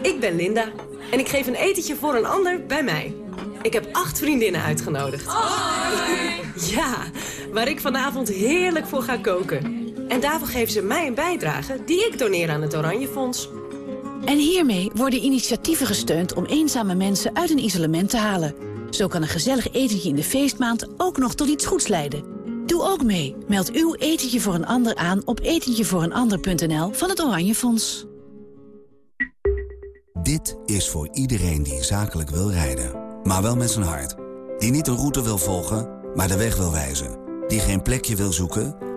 Ik ben Linda en ik geef een etentje voor een ander bij mij. Ik heb acht vriendinnen uitgenodigd. Ja, waar ik vanavond heerlijk voor ga koken. En daarvoor geven ze mij een bijdrage die ik doneer aan het Oranje Fonds. En hiermee worden initiatieven gesteund om eenzame mensen uit een isolement te halen. Zo kan een gezellig etentje in de feestmaand ook nog tot iets goeds leiden. Doe ook mee. Meld uw etentje voor een ander aan op etentjevooreenander.nl van het Oranje Fonds. Dit is voor iedereen die zakelijk wil rijden, maar wel met zijn hart. Die niet een route wil volgen, maar de weg wil wijzen. Die geen plekje wil zoeken,